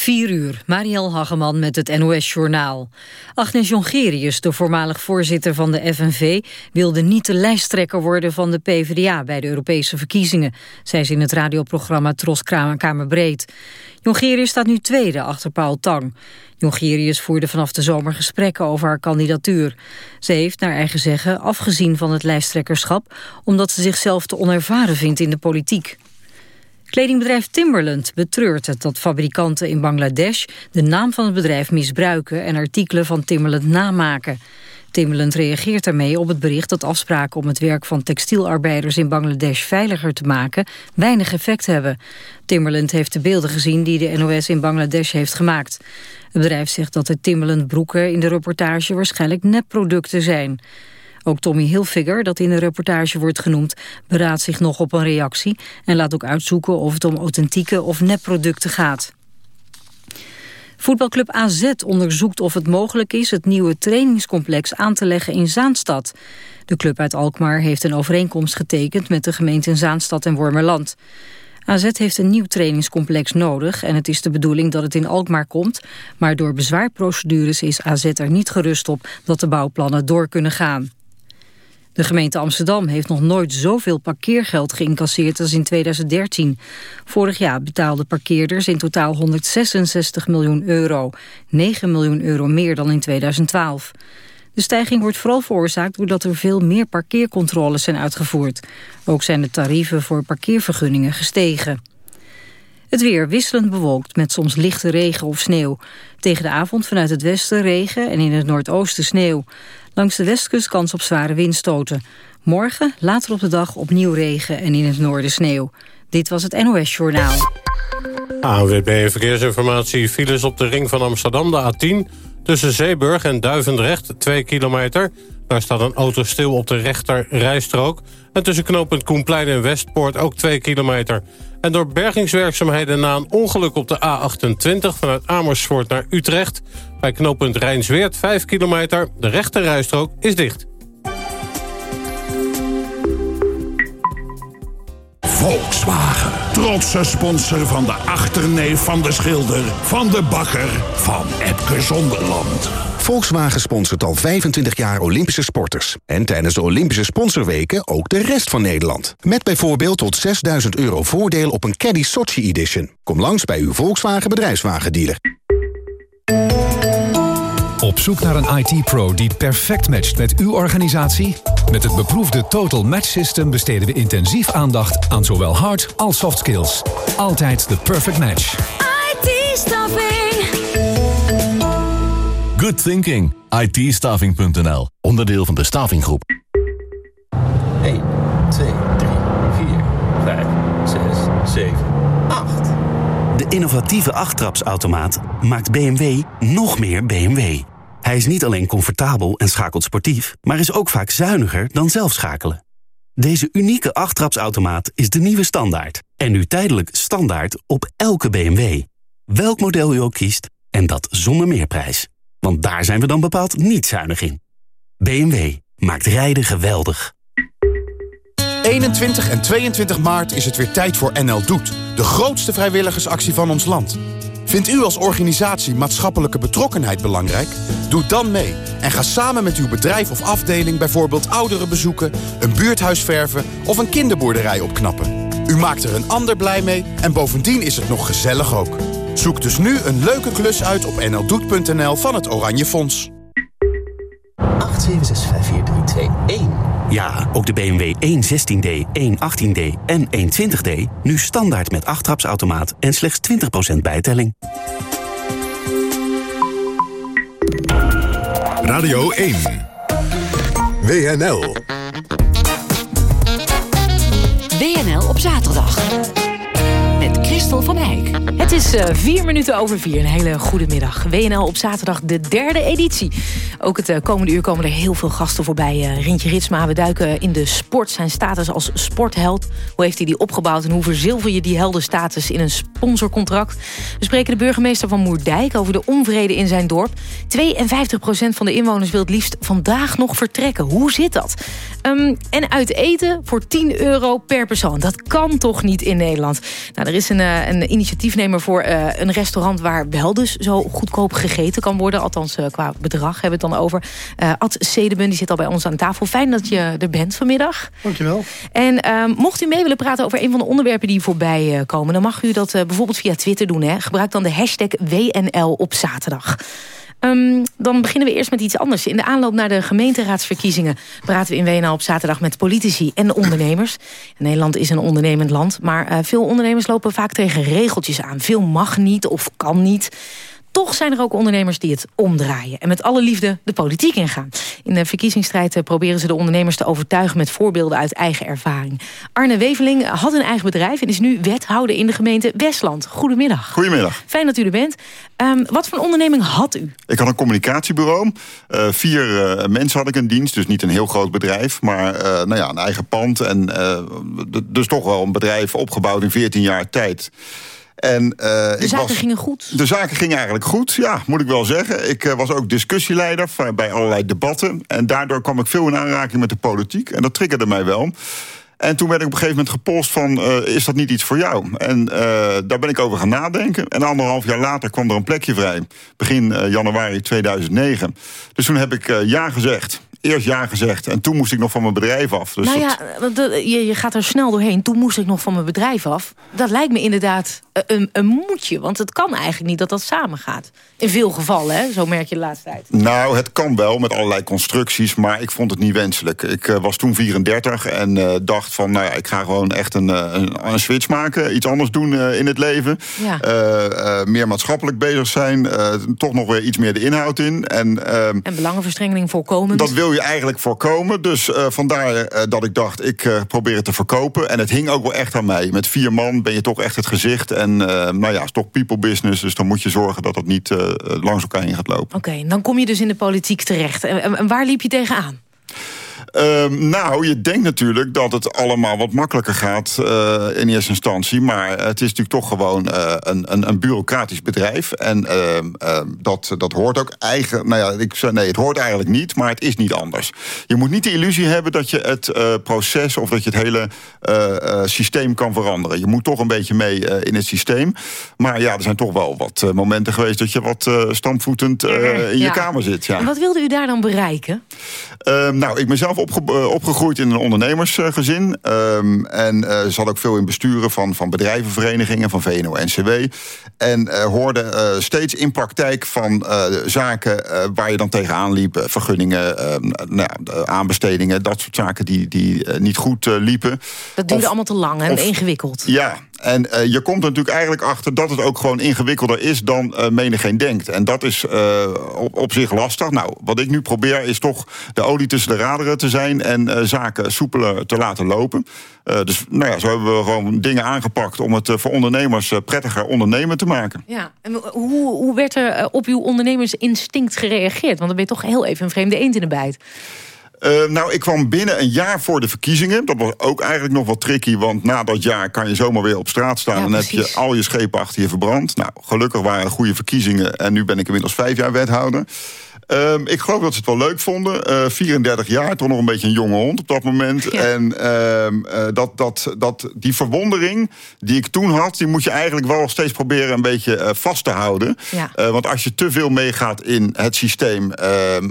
4 uur, Marielle Hageman met het NOS-journaal. Agnes Jongerius, de voormalig voorzitter van de FNV... wilde niet de lijsttrekker worden van de PvdA bij de Europese verkiezingen... zei ze in het radioprogramma Tros Kamerbreed. Jongerius staat nu tweede achter Paul Tang. Jongerius voerde vanaf de zomer gesprekken over haar kandidatuur. Ze heeft, naar eigen zeggen, afgezien van het lijsttrekkerschap... omdat ze zichzelf te onervaren vindt in de politiek. Kledingbedrijf Timberland betreurt het dat fabrikanten in Bangladesh de naam van het bedrijf misbruiken en artikelen van Timberland namaken. Timberland reageert daarmee op het bericht dat afspraken om het werk van textielarbeiders in Bangladesh veiliger te maken weinig effect hebben. Timberland heeft de beelden gezien die de NOS in Bangladesh heeft gemaakt. Het bedrijf zegt dat de Timberland broeken in de reportage waarschijnlijk nepproducten zijn. Ook Tommy Hilfiger, dat in de reportage wordt genoemd, beraadt zich nog op een reactie en laat ook uitzoeken of het om authentieke of nepproducten gaat. Voetbalclub AZ onderzoekt of het mogelijk is het nieuwe trainingscomplex aan te leggen in Zaanstad. De club uit Alkmaar heeft een overeenkomst getekend met de gemeenten Zaanstad en Wormerland. AZ heeft een nieuw trainingscomplex nodig en het is de bedoeling dat het in Alkmaar komt, maar door bezwaarprocedures is AZ er niet gerust op dat de bouwplannen door kunnen gaan. De gemeente Amsterdam heeft nog nooit zoveel parkeergeld geïncasseerd als in 2013. Vorig jaar betaalden parkeerders in totaal 166 miljoen euro. 9 miljoen euro meer dan in 2012. De stijging wordt vooral veroorzaakt doordat er veel meer parkeercontroles zijn uitgevoerd. Ook zijn de tarieven voor parkeervergunningen gestegen. Het weer wisselend bewolkt met soms lichte regen of sneeuw. Tegen de avond vanuit het westen regen en in het noordoosten sneeuw. Langs de westkust kans op zware windstoten. Morgen, later op de dag, opnieuw regen en in het noorden sneeuw. Dit was het NOS Journaal. ANWB Verkeersinformatie. Files op de ring van Amsterdam, de A10... tussen Zeeburg en Duivendrecht, 2 kilometer. Daar staat een auto stil op de rechter rijstrook. En tussen knooppunt Koenplein en Westpoort ook 2 kilometer. En door bergingswerkzaamheden na een ongeluk op de A28... vanuit Amersfoort naar Utrecht... bij knooppunt Rijnsweert 5 kilometer. De rechte rijstrook is dicht. Volkswagen. Trotse sponsor van de achterneef van de schilder... van de bakker van Epke Zonderland. Volkswagen sponsort al 25 jaar Olympische sporters. En tijdens de Olympische sponsorweken ook de rest van Nederland. Met bijvoorbeeld tot 6000 euro voordeel op een Caddy Sochi Edition. Kom langs bij uw Volkswagen bedrijfswagendealer. Op zoek naar een IT-pro die perfect matcht met uw organisatie? Met het beproefde Total Match System besteden we intensief aandacht aan zowel hard als soft skills. Altijd de perfect match. IT-staffing. Good thinking. ITstaffing.nl. Onderdeel van de Stavinggroep. 1, 2, 3, 4, 5, 6, 7, 8. De innovatieve achttrapsautomaat maakt BMW nog meer BMW. Hij is niet alleen comfortabel en schakelt sportief... maar is ook vaak zuiniger dan zelf schakelen. Deze unieke achttrapsautomaat is de nieuwe standaard. En nu tijdelijk standaard op elke BMW. Welk model u ook kiest, en dat zonder meerprijs. Want daar zijn we dan bepaald niet zuinig in. BMW maakt rijden geweldig. 21 en 22 maart is het weer tijd voor NL Doet. De grootste vrijwilligersactie van ons land. Vindt u als organisatie maatschappelijke betrokkenheid belangrijk? Doe dan mee en ga samen met uw bedrijf of afdeling... bijvoorbeeld ouderen bezoeken, een buurthuis verven of een kinderboerderij opknappen. U maakt er een ander blij mee en bovendien is het nog gezellig ook. Zoek dus nu een leuke klus uit op nldoet.nl van het Oranje Fonds. 8765431. Ja, ook de BMW 116D, 118D en 120D... nu standaard met achttrapsautomaat en slechts 20% bijtelling. Radio 1. WNL. WNL op zaterdag. Van. Het is uh, vier minuten over vier. Een hele goede middag. WNL op zaterdag, de derde editie. Ook het uh, komende uur komen er heel veel gasten voorbij. Uh, Rintje Ritsma, we duiken in de sport. Zijn status als sportheld. Hoe heeft hij die opgebouwd en hoe verzilver je die heldenstatus in een sponsorcontract? We spreken de burgemeester van Moerdijk over de onvrede in zijn dorp. 52% van de inwoners wil het liefst vandaag nog vertrekken. Hoe zit dat? Um, en uit eten voor 10 euro per persoon. Dat kan toch niet in Nederland? Nou, er is een, een initiatiefnemer voor eh, een restaurant... waar wel dus zo goedkoop gegeten kan worden. Althans, uh, qua bedrag hebben we het dan over. Uh, Ad Sedeben, die zit al bij ons aan tafel. Fijn dat je er bent vanmiddag. Dankjewel. En ehm, mocht u mee willen praten over een van de onderwerpen die voorbij komen... dan mag u dat bijvoorbeeld via Twitter doen. Hè. Gebruik dan de hashtag WNL op zaterdag. Um, dan beginnen we eerst met iets anders. In de aanloop naar de gemeenteraadsverkiezingen... praten we in WNL op zaterdag met politici en ondernemers. Nederland is een ondernemend land... maar uh, veel ondernemers lopen vaak tegen regeltjes aan. Veel mag niet of kan niet. Toch zijn er ook ondernemers die het omdraaien... en met alle liefde de politiek ingaan. In de verkiezingsstrijd eh, proberen ze de ondernemers te overtuigen... met voorbeelden uit eigen ervaring. Arne Weveling had een eigen bedrijf... en is nu wethouder in de gemeente Westland. Goedemiddag. Goedemiddag. Fijn dat u er bent. Um, wat voor onderneming had u? Ik had een communicatiebureau. Uh, vier uh, mensen had ik in dienst, dus niet een heel groot bedrijf... maar uh, nou ja, een eigen pand en dus toch wel een bedrijf opgebouwd in 14 jaar tijd... En, uh, de ik zaken was, gingen goed? De zaken gingen eigenlijk goed, ja, moet ik wel zeggen. Ik uh, was ook discussieleider bij allerlei debatten. En daardoor kwam ik veel in aanraking met de politiek. En dat triggerde mij wel. En toen werd ik op een gegeven moment gepolst van... Uh, is dat niet iets voor jou? En daar ben ik over gaan nadenken. En anderhalf jaar later kwam er een plekje vrij. Begin januari 2009. Dus toen heb ik ja gezegd eerst ja gezegd en toen moest ik nog van mijn bedrijf af. Dus nou ja, je, je gaat er snel doorheen. Toen moest ik nog van mijn bedrijf af. Dat lijkt me inderdaad een, een moedje. Want het kan eigenlijk niet dat dat samen gaat. In veel gevallen, hè? zo merk je de laatste tijd. Nou, het kan wel met allerlei constructies, maar ik vond het niet wenselijk. Ik uh, was toen 34 en uh, dacht van, nou ja, ik ga gewoon echt een, eh, een, een switch maken. Iets anders doen in het leven. Ja. meer maatschappelijk bezig zijn. toch nog weer iets meer de inhoud in. En, ehm, en belangenverstrengeling voorkomen. Dat wil je eigenlijk voorkomen. Dus vandaar dat ik dacht, ik probeer het te verkopen. En het hing ook wel echt aan mij. Met vier man ben je toch echt het gezicht. En nou ja, is toch people business. Dus dan moet je zorgen dat het niet langs elkaar heen gaat lopen. Oké, dan kom je dus in de politiek terecht. En waar liep je tegenaan? Um, nou, je denkt natuurlijk dat het allemaal wat makkelijker gaat uh, in eerste instantie. Maar het is natuurlijk toch gewoon uh, een, een, een, bureaucratisch bedrijf. En uh, dat, dat hoort ook eigenlijk. Nou ja, ik zei nee, het hoort eigenlijk niet, maar het is niet anders. Je moet niet de illusie hebben dat je het uh, proces of dat je het hele systeem kan veranderen. Je moet toch een beetje mee in het systeem. Maar ja, er zijn toch wel wat momenten geweest dat je wat stampvoetend in je kamer zit. Ja. En wat wilde u daar dan bereiken? Ehm, nou, ik mezelf opge eh, opgegroeid in een ondernemersgezin. Um, en uh, zat ook veel in besturen van, van bedrijvenverenigingen, van VNO-NCW. En uh, hoorde steeds in praktijk van zaken waar je dan tegenaan liep. vergunningen, ehm, nou, aanbestedingen, dat soort zaken die, die niet goed liepen. Dat duurde allemaal te lang en ingewikkeld. Ja, en uh, je komt natuurlijk eigenlijk achter dat het ook gewoon ingewikkelder is dan uh, menigeen denkt. En dat is op, op, zich lastig. Nou, wat ik nu probeer is toch de olie tussen de raderen te zijn en zaken soepeler te laten lopen. dus nou ja, zo hebben we gewoon dingen aangepakt om het voor ondernemers prettiger ondernemen te maken. Ja, en hoe, hoe werd er op uw ondernemersinstinct gereageerd? Want dan ben je toch heel even een vreemde eend in de bijt. Uh, nou, ik kwam binnen een jaar voor de verkiezingen. Dat was ook eigenlijk nog wat tricky, want na dat jaar kan je zomaar weer op straat staan... Ja, en heb je al je schepen achter je verbrand. Nou, gelukkig waren goede verkiezingen en nu ben ik inmiddels vijf jaar wethouder. Um, ik geloof dat ze het wel leuk vonden. Uh, eh, 34 jaar, toch nog een beetje een jonge hond op dat moment. En um, uh, dat, dat, dat, die verwondering die ik toen had... die moet je eigenlijk wel steeds proberen een beetje uh, vast te houden. Ja. want als je te veel meegaat in het systeem... Ehm,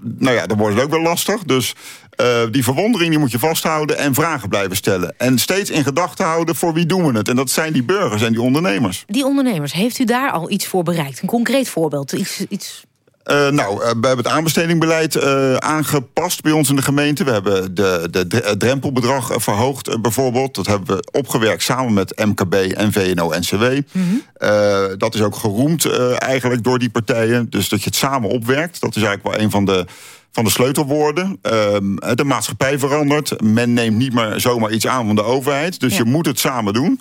nou ja, dan wordt het ook wel lastig. Dus uh, die verwondering die moet je vasthouden en vragen blijven stellen. En steeds in gedachten houden voor wie doen we het. En dat zijn die burgers en die ondernemers. Die ondernemers, heeft u daar al iets voor bereikt? Een concreet voorbeeld? Iets, iets uh, nou, we hebben het aanbestedingbeleid uh, aangepast bij ons in de gemeente. We hebben de, de drempelbedrag verhoogd uh, bijvoorbeeld. Dat hebben we opgewerkt samen met MKB en VNO-NCW. Mm -hmm. dat is ook geroemd eigenlijk door die partijen. Dus dat je het samen opwerkt. Dat is eigenlijk wel een van de van de sleutelwoorden. Ehm, de maatschappij verandert. Men neemt niet meer zomaar iets aan van de overheid. Dus je moet het samen doen.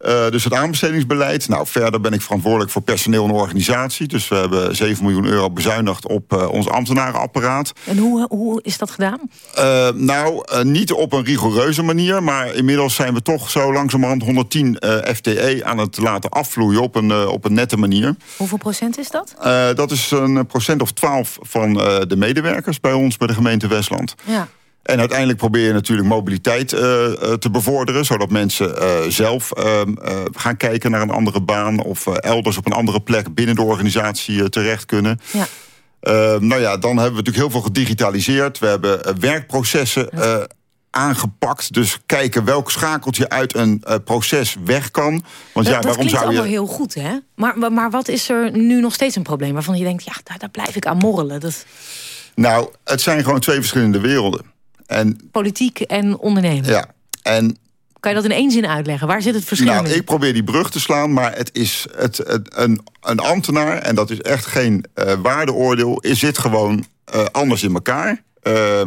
Uh, dus het aanbestedingsbeleid. Nou, verder ben ik verantwoordelijk voor personeel en organisatie. Dus we hebben 7 miljoen euro bezuinigd op uh, ons ambtenarenapparaat. En hoe, hoe is dat gedaan? Uh, nou, niet op een rigoureuze manier. Maar inmiddels zijn we toch zo langzamerhand 110 FTE aan het laten afvloeien op een, op een nette manier. Hoeveel procent is dat? dat is een procent of 12 van de medewerkers bij ons, bij de gemeente Westland. Ja. En uiteindelijk probeer je natuurlijk mobiliteit te bevorderen, zodat mensen zelf ehm, gaan kijken naar een andere baan of elders op een andere plek binnen de organisatie terecht kunnen. Ja. Ehm, nou ja, dan hebben we natuurlijk heel veel gedigitaliseerd. We hebben werkprocessen aangepakt. Dus kijken welk schakeltje uit een uh, proces weg kan. Want ja, dat waarom zou je. allemaal heel goed, hè? Maar, maar wat is er nu nog steeds een probleem waarvan je denkt, ja, daar, daar blijf ik aan morrelen? Dat... Nou, het zijn gewoon twee verschillende werelden. En, Politiek en ondernemen. Ja. En kan je dat in één zin uitleggen? Waar zit het verschil nou, Ik probeer die brug te slaan, maar het is het, het een, een ambtenaar... en dat is echt geen uh, waardeoordeel, is zit gewoon uh, anders in elkaar. Uh,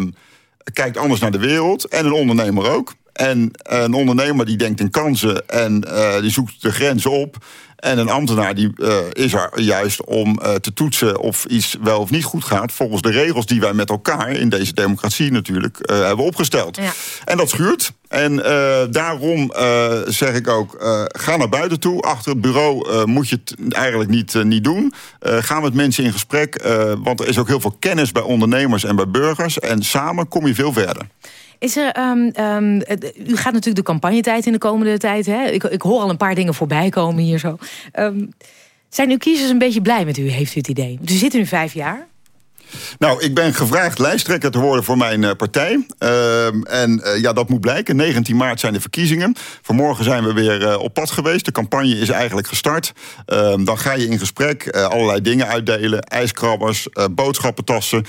kijkt anders naar de wereld. En een ondernemer ook. En een ondernemer die denkt in kansen en uh, die zoekt de grenzen op. En een ambtenaar die uh, is er juist om uh, te toetsen of iets wel of niet goed gaat. Volgens de regels die wij met elkaar in deze democratie natuurlijk hebben opgesteld. Ja. En dat schuurt. En daarom zeg ik ook, ga naar buiten toe. Achter het bureau moet je het eigenlijk niet, niet doen. ga met mensen in gesprek. want er is ook heel veel kennis bij ondernemers en bij burgers. En samen kom je veel verder. Is er, um, um, u gaat natuurlijk de campagnetijd in de komende tijd. Hè? Ik, ik hoor al een paar dingen voorbij komen hier zo. Um, zijn uw kiezers een beetje blij met u, heeft u het idee? U zit nu vijf jaar. Nou, ik ben gevraagd lijsttrekker te worden voor mijn uh, partij. Uh, en uh, ja, dat moet blijken. 19 maart zijn de verkiezingen. Vanmorgen zijn we weer uh, op pad geweest. De campagne is eigenlijk gestart. Ehm, dan ga je in gesprek, allerlei dingen uitdelen. IJskrabbers, boodschappentassen,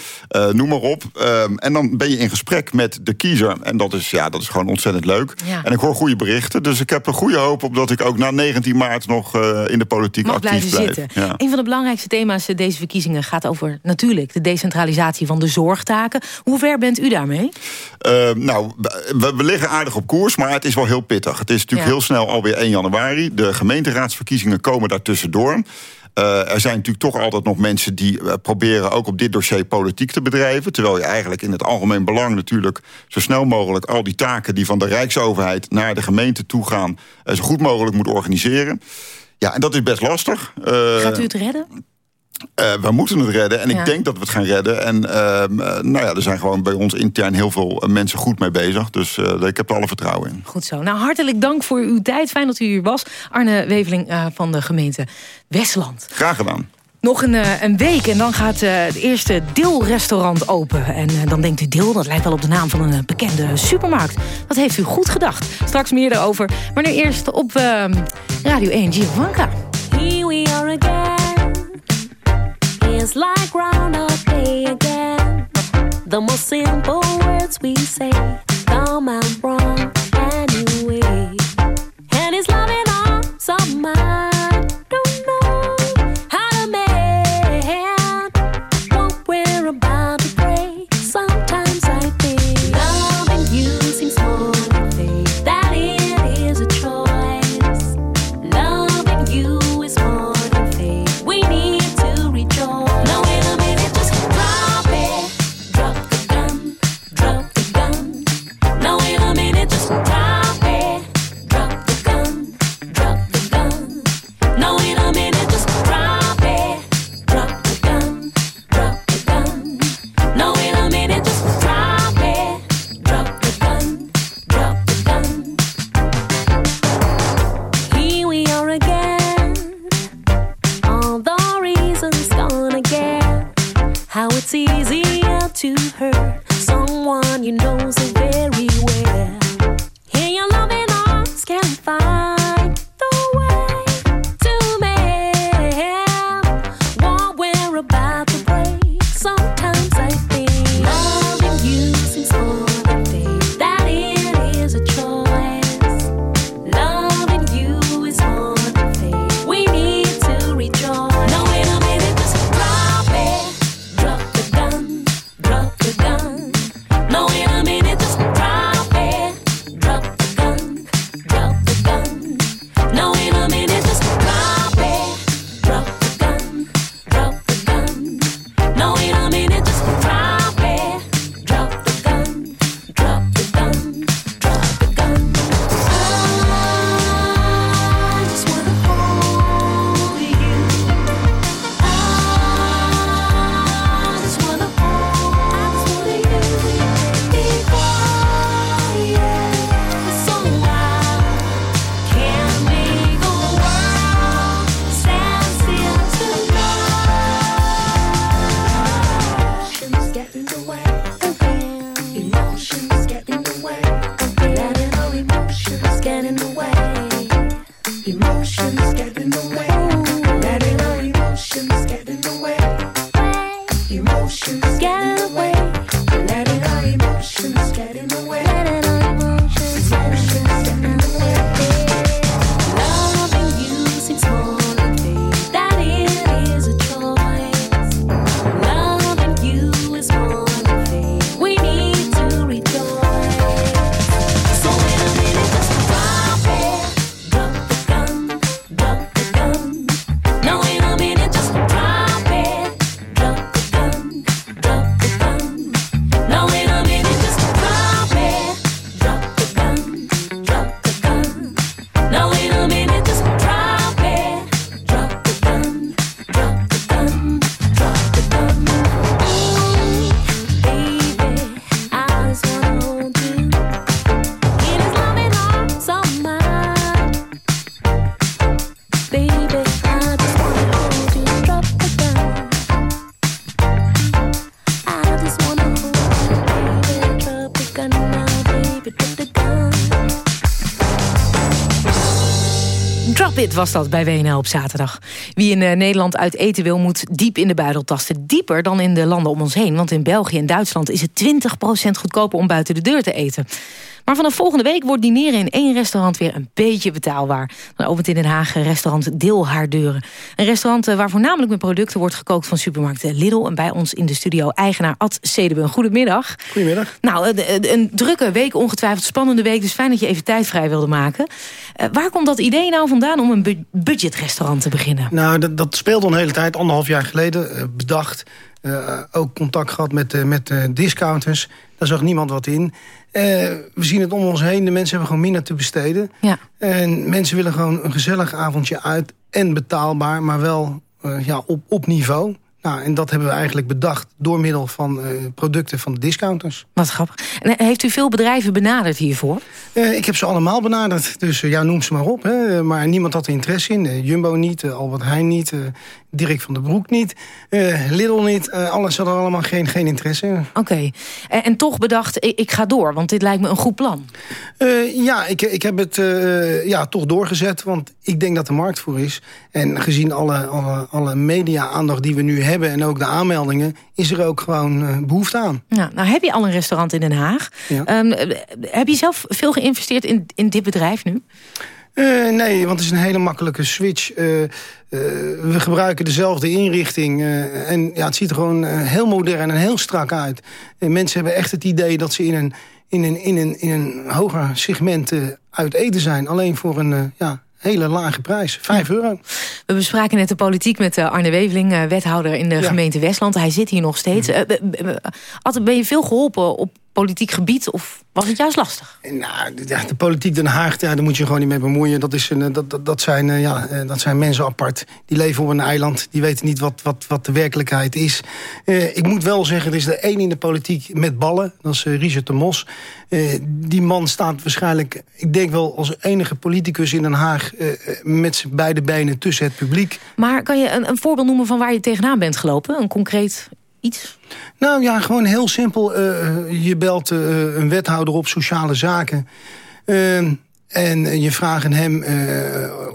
noem maar op. Ehm, en dan ben je in gesprek met de kiezer. En dat is, ja, dat is gewoon ontzettend leuk. Ja. En ik hoor goede berichten. Dus ik heb een goede hoop op dat ik ook na 19 maart nog in de politiek Mag actief blijf. Zitten. Ja. Een van de belangrijkste thema's deze verkiezingen gaat over natuurlijk de decentralisatie van de zorgtaken. Hoe ver bent u daarmee? Uh, nou, we, we, liggen aardig op koers, maar het is wel heel pittig. Het is natuurlijk heel snel alweer 1 januari. De gemeenteraadsverkiezingen komen daartussendoor. Uh, er zijn natuurlijk toch altijd nog mensen die uh, proberen ook op dit dossier politiek te bedrijven. Terwijl je eigenlijk in het algemeen belang natuurlijk zo snel mogelijk al die taken die van de Rijksoverheid naar de gemeente toe gaan, uh, zo goed mogelijk moet organiseren. Ja, en dat is best lastig. Gaat u het redden? Uh, we moeten het redden en ik denk dat we het gaan redden. En uh, nou ja, er zijn gewoon bij ons intern heel veel mensen goed mee bezig. Dus uh, ik heb er alle vertrouwen in. Goed zo. Nou, hartelijk dank voor uw tijd. Fijn dat u hier was. Arne Weveling van de gemeente Westland. Graag gedaan. Nog een, een, week en dan gaat het eerste Dil-restaurant open. En dan denkt u Dil, dat lijkt wel op de naam van een bekende supermarkt. Dat heeft u goed gedacht. Straks meer daarover. Maar nu eerst op Radio 1 Giovanka. Here we are again. It's like Groundhog Day again. The most simple words we say come out wrong anyway. And it's loving on some mind. Was dat bij WNL op zaterdag. Wie in uh, Nederland uit eten wil, moet diep in de buidel tasten. Dieper dan in de landen om ons heen. Want in België en Duitsland is het 20% goedkoper om buiten de deur te eten. Maar vanaf volgende week wordt dineren in één restaurant weer een beetje betaalbaar. Dan opent in Den Haag restaurant Deel haar deuren. Een restaurant eh, waar voornamelijk met producten wordt gekookt van supermarkten Lidl. En bij ons in de studio eigenaar Ad Sedeben. Goedemiddag. Goedemiddag. Nou, een drukke week, ongetwijfeld spannende week. Dus fijn dat je even tijd vrij wilde maken. Uh, waar komt dat idee nou vandaan om een budgetrestaurant te beginnen? Nou, dat, dat speelde een hele tijd, anderhalf jaar geleden, uh, bedacht. Uh, ook contact gehad met, met discounters. Daar zag niemand wat in. We zien het om ons heen. De mensen hebben gewoon minder te besteden. Ja. En mensen willen gewoon een gezellig avondje uit. En betaalbaar, maar wel ja, op, op niveau. Nou, en dat hebben we eigenlijk bedacht door middel van uh, producten van de discounters. Wat grappig. En eh, heeft u veel bedrijven benaderd hiervoor? Uh, ik heb ze allemaal benaderd. Dus ja, noem ze maar op. Hè. Maar niemand had er interesse in. Jumbo niet, Albert Heijn niet, Dirk van der Broek niet, Lidl niet. alles had er allemaal geen, geen interesse in. Oké. Okay. En, en, toch bedacht, ik, ik, ga door, want dit lijkt me een goed plan. ja, ik, ik heb het ja, toch doorgezet, want ik denk dat de markt voor is. En gezien alle, alle, alle media-aandacht die we nu hebben en ook de aanmeldingen... is er ook gewoon behoefte aan. Ja, nou heb je al een restaurant in Den Haag. Ja. Um, heb je zelf veel geïnvesteerd in, in dit bedrijf nu? Uh, nee, want het is een hele makkelijke switch. Uh, we gebruiken dezelfde inrichting. en ja, het ziet er gewoon heel modern en heel strak uit. mensen hebben echt het idee dat ze in een, in een, in een, in een hoger segment uit eten zijn. Alleen voor een ja, hele lage prijs. 5 euro. We bespraken net de politiek met eh, Arne Weveling, eh, wethouder in de gemeente Westland. Hij zit hier nog steeds. Mm. ben je veel geholpen op politiek gebied of was het juist lastig? Nou, de, de politiek Den Haag, ja, daar moet je gewoon niet mee bemoeien. Dat, is een, dat, dat, dat, zijn, ja, dat zijn mensen apart. Die leven op een eiland. Die weten niet wat, wat, wat de werkelijkheid is. Uh, ik moet wel zeggen, er is er één in de politiek met ballen. Dat is Richard de Mos. Uh, die man staat waarschijnlijk, ik denk wel als enige politicus in Den Haag... met zijn beide benen tussen het publiek. Maar kan je een, een voorbeeld noemen van waar je tegenaan bent gelopen? Een concreet iets? Nou ja, gewoon heel simpel. Uh, je belt uh, een wethouder op sociale zaken. Uh, en je vraagt hem,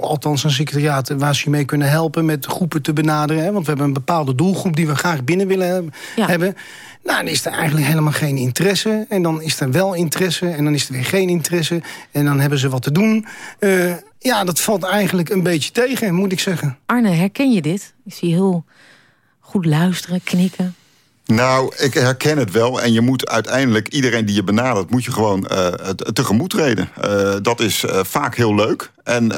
althans een secretariaat... waar ze je mee kunnen helpen met groepen te benaderen. Hè? Want we hebben een bepaalde doelgroep die we graag binnen willen ja. hebben. Nou, dan is er eigenlijk helemaal geen interesse. En dan is er wel interesse. En dan is er weer geen interesse. En dan hebben ze wat te doen. ja, dat valt eigenlijk een beetje tegen, moet ik zeggen. Arne, herken je dit? Ik zie heel goed luisteren, knikken. Nou, ik herken het wel. En je moet uiteindelijk, iedereen die je benadert... moet je gewoon uh, tegemoet treden. Uh, dat is uh, vaak heel leuk. En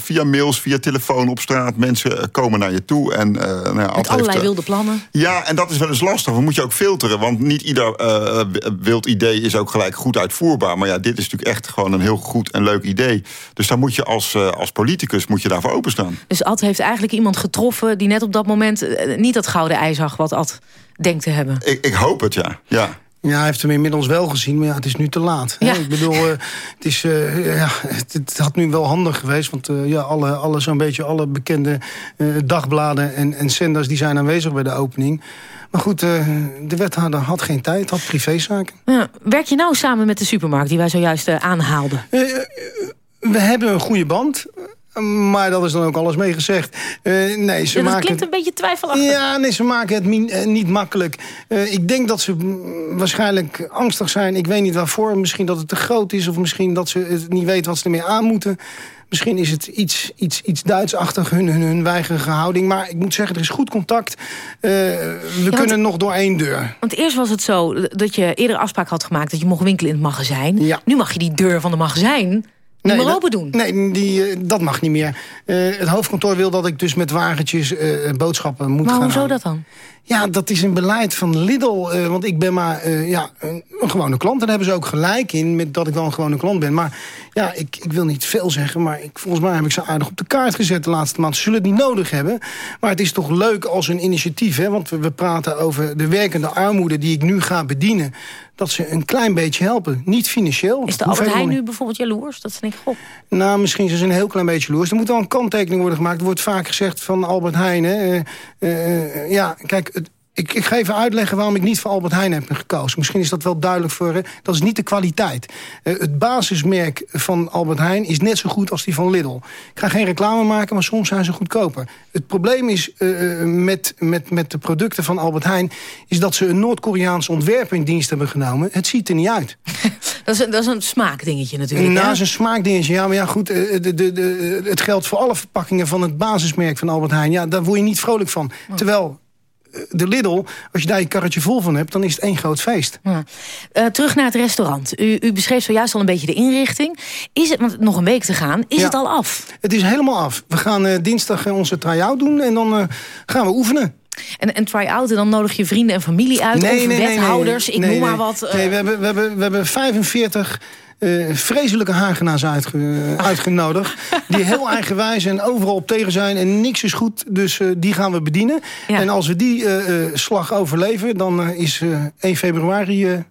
via mails, via telefoon op straat... mensen komen naar je toe. En, nou, Met allerlei heeft, wilde plannen. Ja, en dat is wel eens lastig. Dan moet je ook filteren. Want niet ieder wild idee is ook gelijk goed uitvoerbaar. Maar ja, dit is natuurlijk echt gewoon een heel goed en leuk idee. Dus daar moet je als, als politicus moet je daarvoor openstaan. Dus Ad heeft eigenlijk iemand getroffen... die net op dat moment niet dat gouden ei zag wat Ad denkt te hebben. Ik, ik hoop het, ja. ja. Ja, hij heeft hem inmiddels wel gezien, maar ja, het is nu te laat. Ja. Ik bedoel, uh, het, is, uh, ja, het, het, had nu wel handig geweest... want uh, ja, alle, alle, zo'n beetje alle bekende dagbladen en, en zenders... die zijn aanwezig bij de opening. Maar goed, de wethouder had geen tijd, had privézaken. Ja, werk je nou samen met de supermarkt die wij zojuist aanhaalden? we hebben een goede band... Maar dat is dan ook alles mee gezegd. Uh, nee, ze ja, dat maken klinkt een beetje twijfelachtig. Ja, nee, ze maken het eh, niet makkelijk. Uh, ik denk dat ze waarschijnlijk angstig zijn. Ik weet niet waarvoor. Misschien dat het te groot is. Of misschien dat ze het niet weten wat ze ermee aan moeten. Misschien is het iets, iets, iets Duitsachtig, hun, hun, hun weigerige houding. Maar ik moet zeggen, er is goed contact. Uh, we kunnen nog door één deur. Want eerst was het zo dat je eerder afspraak had gemaakt... dat je mocht winkelen in het magazijn. Ja. Nu mag je die deur van de magazijn nee, open doen. Nee, die, eh, dat mag niet meer. Uh, het hoofdkantoor wil dat ik dus met wagentjes uh, boodschappen moet maar gaan Maar hoezo dat dan? Ja, dat is een beleid van Lidl. Uh, want ik ben maar ja, een, een, gewone klant. En daar hebben ze ook gelijk in met dat ik wel een gewone klant ben. Maar ja, ik, ik wil niet veel zeggen. Maar ik, volgens mij heb ik ze aardig op de kaart gezet de laatste maand. Ze zullen het niet nodig hebben. Maar het is toch leuk als een initiatief. Hè? Want we, we praten over de werkende armoede die ik nu ga bedienen dat ze een klein beetje helpen. Niet financieel. Is de Albert Heijn nu bijvoorbeeld jaloers? Dat ze denken, goh. Nou, misschien zijn ze een heel klein beetje jaloers. Er moet wel een kanttekening worden gemaakt. Er wordt vaak gezegd van Albert Heijn... Hè, uh, uh, ja, kijk, het, ik, ik ga even uitleggen waarom ik niet voor Albert Heijn heb gekozen. Misschien is dat wel duidelijk voor... Uh, dat is niet de kwaliteit. Uh, het basismerk van Albert Heijn is net zo goed als die van Lidl. Ik ga geen reclame maken, maar soms zijn ze goedkoper. Het probleem is uh, met, met, met de producten van Albert Heijn... is dat ze een Noord-Koreaans ontwerper in dienst hebben genomen. Het ziet er niet uit. dat, is, dat is een smaakdingetje natuurlijk. Nou, dat is een smaakdingetje. Ja, maar ja, goed. De, de, de, het geldt voor alle verpakkingen van het basismerk van Albert Heijn. Ja, daar word je niet vrolijk van. Oh. Terwijl de Lidl, als je daar je karretje vol van hebt... dan is het één groot feest. Ja. Uh, terug naar het restaurant. U, u, beschreef zojuist al een beetje de inrichting. Is het, want nog een week te gaan, is ja. het al af? Het is helemaal af. We gaan uh, dinsdag onze try-out doen en dan uh, gaan we oefenen. En, en try-outen, dan nodig je vrienden en familie uit... Nee, of nee, wethouders, nee, ik noem maar wat. Nee, we hebben, we, hebben, we hebben 45 uh, vreselijke Hagenaars uitge uitgenodigd. die heel eigenwijs en overal op tegen zijn. En niks is goed, dus uh, die gaan we bedienen. Ja. En als we die uh, slag overleven, dan is 1 februari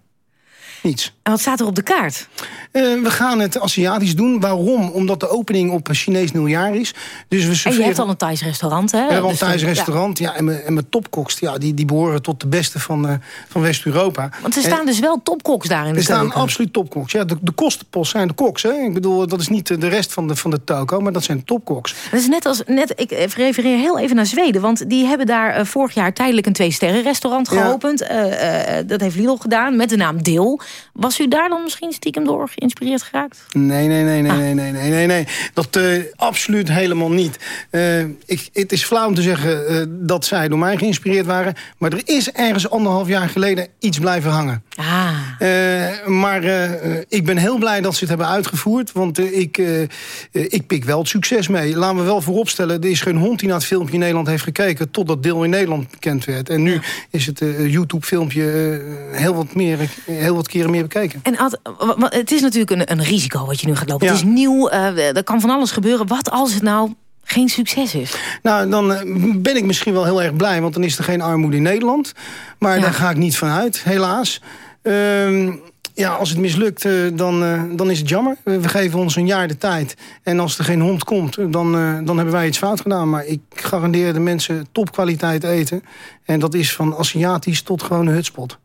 niets. En wat staat er op de kaart? Uh, we gaan het Aziatisch doen. Waarom? Omdat de opening op Chinees nieuwjaar is. Dus we serveren... En je hebt al een Thais restaurant, hè? We hebben dus een Thais restaurant, ja. ja. en, mijn, en mijn topkoks, ja, die, die behoren tot de beste van, uh, van West-Europa. Want er staan en, dus wel topkoks daar in de Er staan absoluut topkoks. Ja, de, de kostenpost zijn de koks, hè? Ik bedoel, dat is niet de rest van de, van de toko, maar dat zijn topkoks. Dat is net als, net, ik refereer heel even naar Zweden. Want die hebben daar uh, vorig jaar tijdelijk een twee-sterren restaurant geopend. Ja. dat heeft Lidl gedaan, met de naam Deel. Was u daar dan misschien stiekem door geïnspireerd geraakt? Nee, nee, nee, nee, ah. nee, nee, nee, nee, nee. Dat uh, absoluut helemaal niet. Uh, ik, het is flauw om te zeggen uh, dat zij door mij geïnspireerd waren. Maar er is ergens anderhalf jaar geleden iets blijven hangen. Ah. maar ik ben heel blij dat ze het hebben uitgevoerd. Want ik, ik pik wel het succes mee. Laten we wel vooropstellen, er is geen hond die naar het filmpje in Nederland heeft gekeken... totdat deel in Nederland bekend werd. En nu ja. is het YouTube-filmpje heel wat meer, heel wat keren meer bekeken. En Ad, het is natuurlijk een, een risico wat je nu gaat lopen. Ja. Het is nieuw, uh, er kan van alles gebeuren. Wat als het nou geen succes is? Nou, dan uh, ben ik misschien wel heel erg blij... want dan is er geen armoede in Nederland. Maar ja. daar ga ik niet van uit, helaas. Uh, ja, als het mislukt, uh, dan, dan is het jammer. We geven ons een jaar de tijd. En als er geen hond komt, dan, dan hebben wij iets fout gedaan. Maar ik garandeer de mensen topkwaliteit eten. En dat is van Aziatisch tot gewone hutspot.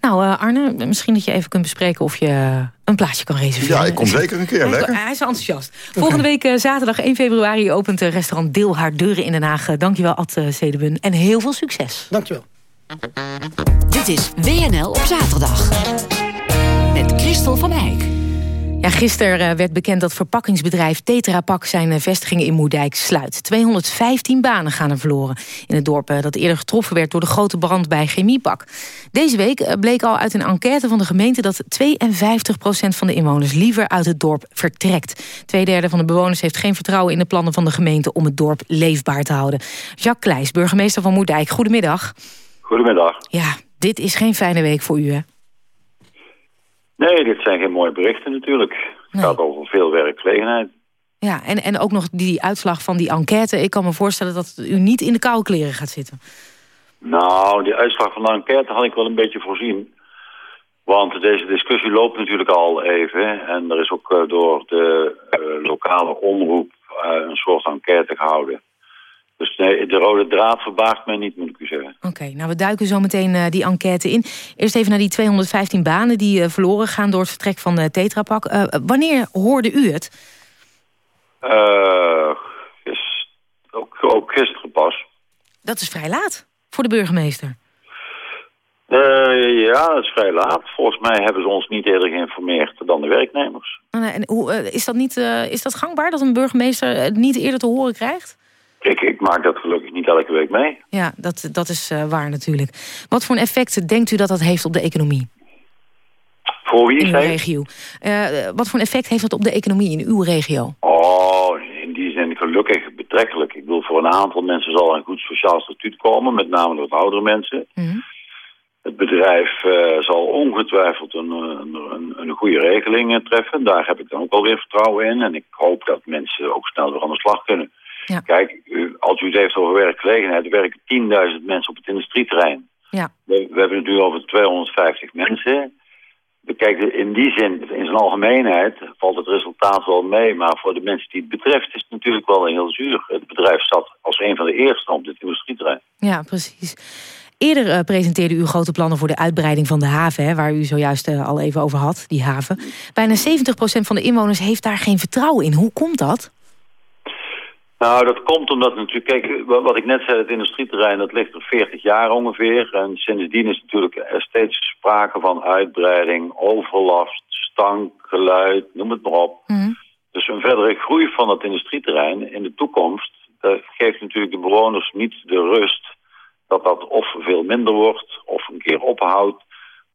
Nou, uh, Arne, misschien dat je even kunt bespreken of je een plaatsje kan reserveren. Ja, ik kom zeker een keer. Lekker. Hij is enthousiast. Volgende week uh, zaterdag 1 februari opent het restaurant Deel haar deuren in Den Haag. Dankjewel, Ad Sedebun. En heel veel succes. Dankjewel. Dit is WNL op zaterdag. Met Christel van Eyck. Ja, gisteren werd bekend dat verpakkingsbedrijf Tetra Pak zijn vestigingen in Moerdijk sluit. 215 banen gaan er verloren in het dorp dat eerder getroffen werd door de grote brand bij Chemiepak. Deze week bleek al uit een enquête van de gemeente dat 52% van de inwoners liever uit het dorp vertrekt. Tweederde van de bewoners heeft geen vertrouwen in de plannen van de gemeente om het dorp leefbaar te houden. Jacques Kleijs, burgemeester van Moerdijk, goedemiddag. Goedemiddag. Ja, dit is geen fijne week voor u hè? Nee, dit zijn geen mooie berichten natuurlijk. Het nee. gaat over veel werkgelegenheid. Ja, en, en ook nog die uitslag van die enquête. Ik kan me voorstellen dat u niet in de koude kleren gaat zitten. Nou, die uitslag van de enquête had ik wel een beetje voorzien. Want deze discussie loopt natuurlijk al even. En er is ook uh, door de uh, lokale omroep uh, een soort enquête gehouden. Dus nee, de rode draad verbaast mij niet, moet ik u zeggen. Oké, okay, nou we duiken zo meteen uh, die enquête in. Eerst even naar die 215 banen die uh, verloren gaan door het vertrek van de Tetra Pak. Uh, wanneer hoorde u het? Gist, ook, ook gisteren pas. Dat is vrij laat voor de burgemeester. ja, dat is vrij laat. Volgens mij hebben ze ons niet eerder geïnformeerd dan de werknemers. En hoe, is, dat niet, is dat gangbaar dat een burgemeester het niet eerder te horen krijgt? Ik, ik maak dat gelukkig niet elke week mee. Ja, dat, dat is uh, waar natuurlijk. Wat voor een effect denkt u dat dat heeft op de economie? Voor wie? In uw regio. Uh, wat voor een effect heeft dat op de economie in uw regio? Oh, in die zin gelukkig betrekkelijk. Ik bedoel, voor een aantal mensen zal er een goed sociaal statuut komen. Met name wat oudere mensen. Mm -hmm. Het bedrijf uh, zal ongetwijfeld een, een, een goede regeling treffen. Daar heb ik dan ook alweer vertrouwen in. En ik hoop dat mensen ook snel weer aan de slag kunnen. Ja. Kijk, als u het heeft over werkgelegenheid, er werken 10.000 mensen op het industrieterrein. Ja. We, we hebben het nu over 250 mensen. Kijk, in die zin, in zijn algemeenheid, valt het resultaat wel mee. Maar voor de mensen die het betreft is het natuurlijk wel heel zuur. Het bedrijf zat als een van de eerste op dit industrieterrein. Ja, precies. Eerder uh, presenteerde u grote plannen voor de uitbreiding van de haven... Hè, waar u zojuist uh, al even over had, die haven. Bijna 70% van de inwoners heeft daar geen vertrouwen in. Hoe komt dat? Nou, dat komt omdat natuurlijk, kijk, wat ik net zei, het industrieterrein, dat ligt er 40 jaar ongeveer. En sindsdien is natuurlijk er steeds sprake van uitbreiding, overlast, stank, geluid, noem het maar op. Mm. Dus een verdere groei van het industrieterrein in de toekomst, dat geeft natuurlijk de bewoners niet de rust dat dat of veel minder wordt of een keer ophoudt.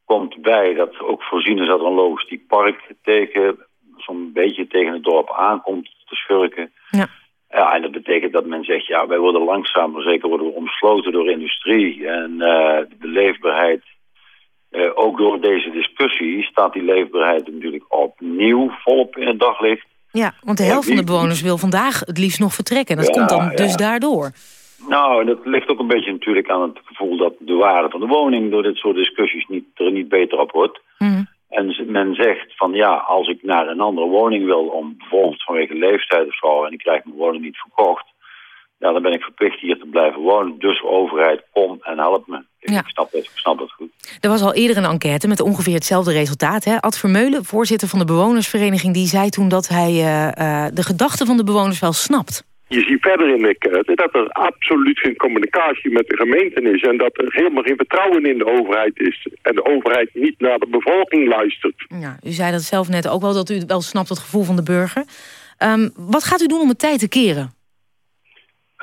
Komt bij dat ook voorzien is dat een logistiek park tegen, zo'n beetje tegen het dorp aankomt te schurken. Ja. Ja, en dat betekent dat men zegt, ja, wij worden langzaam, maar zeker worden we omsloten door industrie. En uh, de leefbaarheid, uh, ook door deze discussie, staat die leefbaarheid natuurlijk opnieuw volop in het daglicht. Ja, want de helft van de bewoners wil vandaag het liefst nog vertrekken. En dat komt dan dus daardoor. Nou, dat ligt ook een beetje natuurlijk aan het gevoel dat de waarde van de woning door dit soort discussies niet, er niet beter op wordt. Mm. En men zegt van ja, als ik naar een andere woning wil om bijvoorbeeld vanwege leeftijd of zo en ik krijg mijn woning niet verkocht, ja, dan ben ik verplicht hier te blijven wonen. Dus overheid, kom en help me. Ja. Ik, snap het, ik snap het goed. Er was al eerder een enquête met ongeveer hetzelfde resultaat. Hè? Ad Vermeulen, voorzitter van de bewonersvereniging, die zei toen dat hij uh, uh, de gedachten van de bewoners wel snapt. Je ziet verder in de enquête dat er absoluut geen communicatie met de gemeente is... en dat er helemaal geen vertrouwen in de overheid is... en de overheid niet naar de bevolking luistert. Ja, u zei dat zelf net ook wel, dat u wel snapt het gevoel van de burger. Um, wat gaat u doen om het tijd te keren?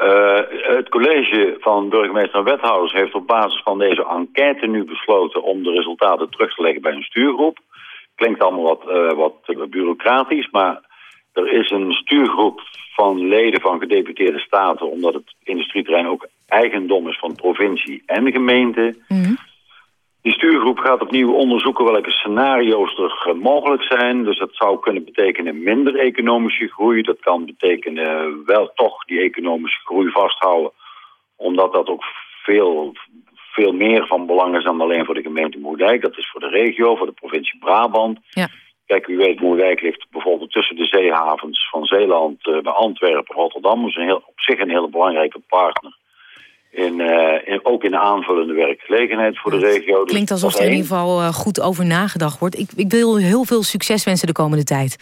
Uh, het college van burgemeester en wethouders heeft op basis van deze enquête nu besloten... om de resultaten terug te leggen bij een stuurgroep. Klinkt allemaal wat, uh, wat bureaucratisch, maar er is een stuurgroep van leden van gedeputeerde staten... omdat het industrieterrein ook eigendom is van provincie en gemeente. Mm Die stuurgroep gaat opnieuw onderzoeken welke scenario's er uh, mogelijk zijn. Dus dat zou kunnen betekenen minder economische groei. Dat kan betekenen wel toch die economische groei vasthouden. Omdat dat ook veel, veel meer van belang is dan alleen voor de gemeente Moerdijk. Dat is voor de regio, voor de provincie Brabant. Ja. Kijk, u weet, Moerdijk ligt bijvoorbeeld tussen de zeehavens van Zeeland, uh, bij Antwerpen, Rotterdam. Dat is een heel, op zich een hele belangrijke partner. In, uh, in, ook in de aanvullende werkgelegenheid voor de regio. Dus klinkt alsof er in ieder geval uh, goed over nagedacht wordt. Ik, ik wil heel veel succes wensen de komende tijd.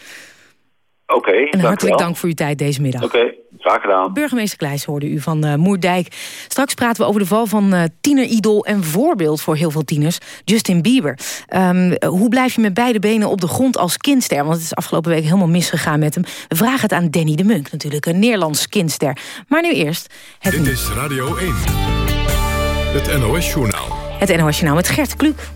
Oké, okay, En hartelijk dank voor uw tijd deze middag. Oké, okay, graag gedaan. Burgemeester Kleijs hoorde u van uh, Moerdijk. Straks praten we over de val van uh, tieneridol en voorbeeld voor heel veel tieners, Justin Bieber. Um, hoe blijf je met beide benen op de grond als kindster? Want het is afgelopen week helemaal misgegaan met hem. We vragen het aan Danny de Munk natuurlijk, een Nederlands kindster. Maar nu eerst... Het Dit is Radio 1, het NOS-journaal. Het NOS-journaal met Gert Kluk.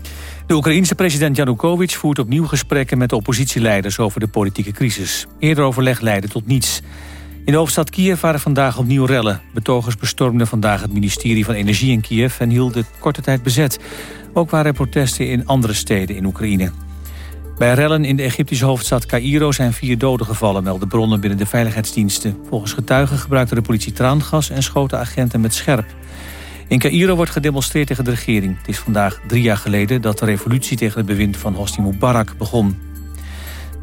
De Oekraïense president Janukovic voert opnieuw gesprekken met de oppositieleiders over de politieke crisis. Eerder overleg leidde tot niets. In de hoofdstad Kiev waren vandaag opnieuw rellen. Betogers bestormden vandaag het ministerie van Energie in Kiev en hielden korte tijd bezet. Ook waren er protesten in andere steden in Oekraïne. Bij rellen in de Egyptische hoofdstad Cairo zijn vier doden gevallen, melden bronnen binnen de veiligheidsdiensten. Volgens getuigen gebruikte de politie traangas en schoten agenten met scherp. In Cairo wordt gedemonstreerd tegen de regering. Het is vandaag drie jaar geleden dat de revolutie tegen het bewind van Hosni Mubarak begon.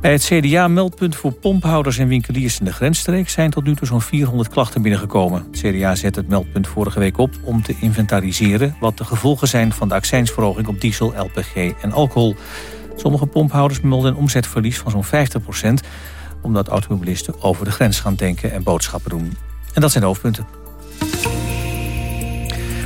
Bij het CDA-meldpunt voor pomphouders en winkeliers in de grensstreek... zijn tot nu toe zo'n 400 klachten binnengekomen. Het CDA zet het meldpunt vorige week op om te inventariseren... wat de gevolgen zijn van de accijnsverhoging op diesel, LPG en alcohol. Sommige pomphouders melden een omzetverlies van zo'n 50% omdat automobilisten over de grens gaan denken en boodschappen doen. En dat zijn de hoofdpunten.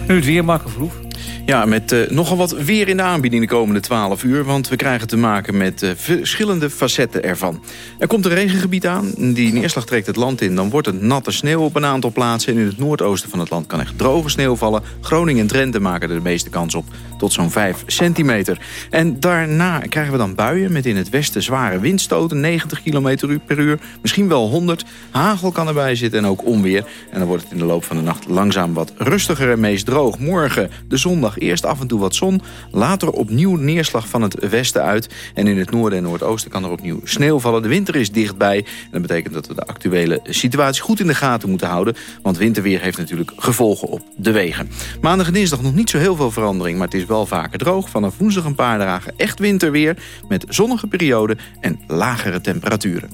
Nu het weer, Marco Vroeg. Ja, met uh, nogal wat weer in de aanbieding de komende 12 uur... want we krijgen te maken met uh, verschillende facetten ervan. Er komt een regengebied aan, die neerslag trekt het land in... dan wordt het natte sneeuw op een aantal plaatsen... en in het noordoosten van het land kan echt droge sneeuw vallen. Groningen en Drenthe maken er de meeste kans op, tot zo'n 5 centimeter. En daarna krijgen we dan buien met in het westen zware windstoten... 90 km per uur, misschien wel 100. Hagel kan erbij zitten en ook onweer. En dan wordt het in de loop van de nacht langzaam wat rustiger en meest droog. Morgen, de zondag Eerst af en toe wat zon, later opnieuw neerslag van het westen uit. En in het noorden en noordoosten kan er opnieuw sneeuw vallen. De winter is dichtbij. En dat betekent dat we de actuele situatie goed in de gaten moeten houden. Want winterweer heeft natuurlijk gevolgen op de wegen. Maandag en dinsdag nog niet zo heel veel verandering. Maar het is wel vaker droog. Vanaf woensdag een paar dagen echt winterweer. Met zonnige perioden en lagere temperaturen.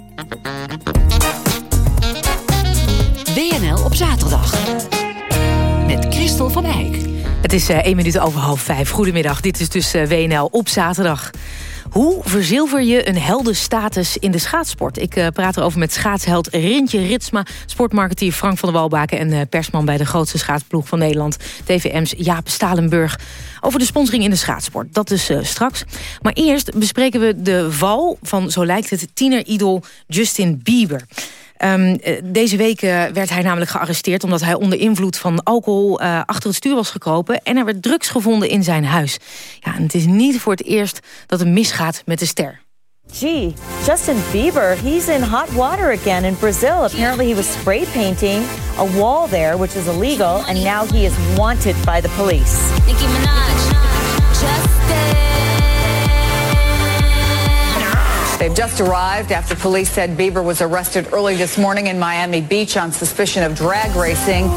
WNL op zaterdag. Met Christel van Eyck. Het is uh, één minuut over half vijf. Goedemiddag, dit is dus uh, WNL op zaterdag. Hoe verzilver je een heldenstatus in de schaatsport? Ik uh, praat erover met schaatsheld Rintje Ritsma... sportmarketeer Frank van der Walbaken... en persman bij de grootste schaatsploeg van Nederland... TVM's Jaap Stalenburg... over de sponsoring in de schaatsport. Dat uh, straks. Maar eerst bespreken we de val van, zo lijkt het, tieneridol Justin Bieber... Um, deze week werd hij namelijk gearresteerd... omdat hij onder invloed van alcohol uh, achter het stuur was gekropen... en er werd drugs gevonden in zijn huis. Ja, en het is niet voor het eerst dat het misgaat met de ster. Gee, Justin Bieber, he's in hot water again in Brazil. Apparently he was spray painting a wall there, which is illegal... and now he is wanted by the police. Nicki Minaj, They've just arrived after police said Bieber was arrested early this morning in Miami Beach on suspicion of drag racing.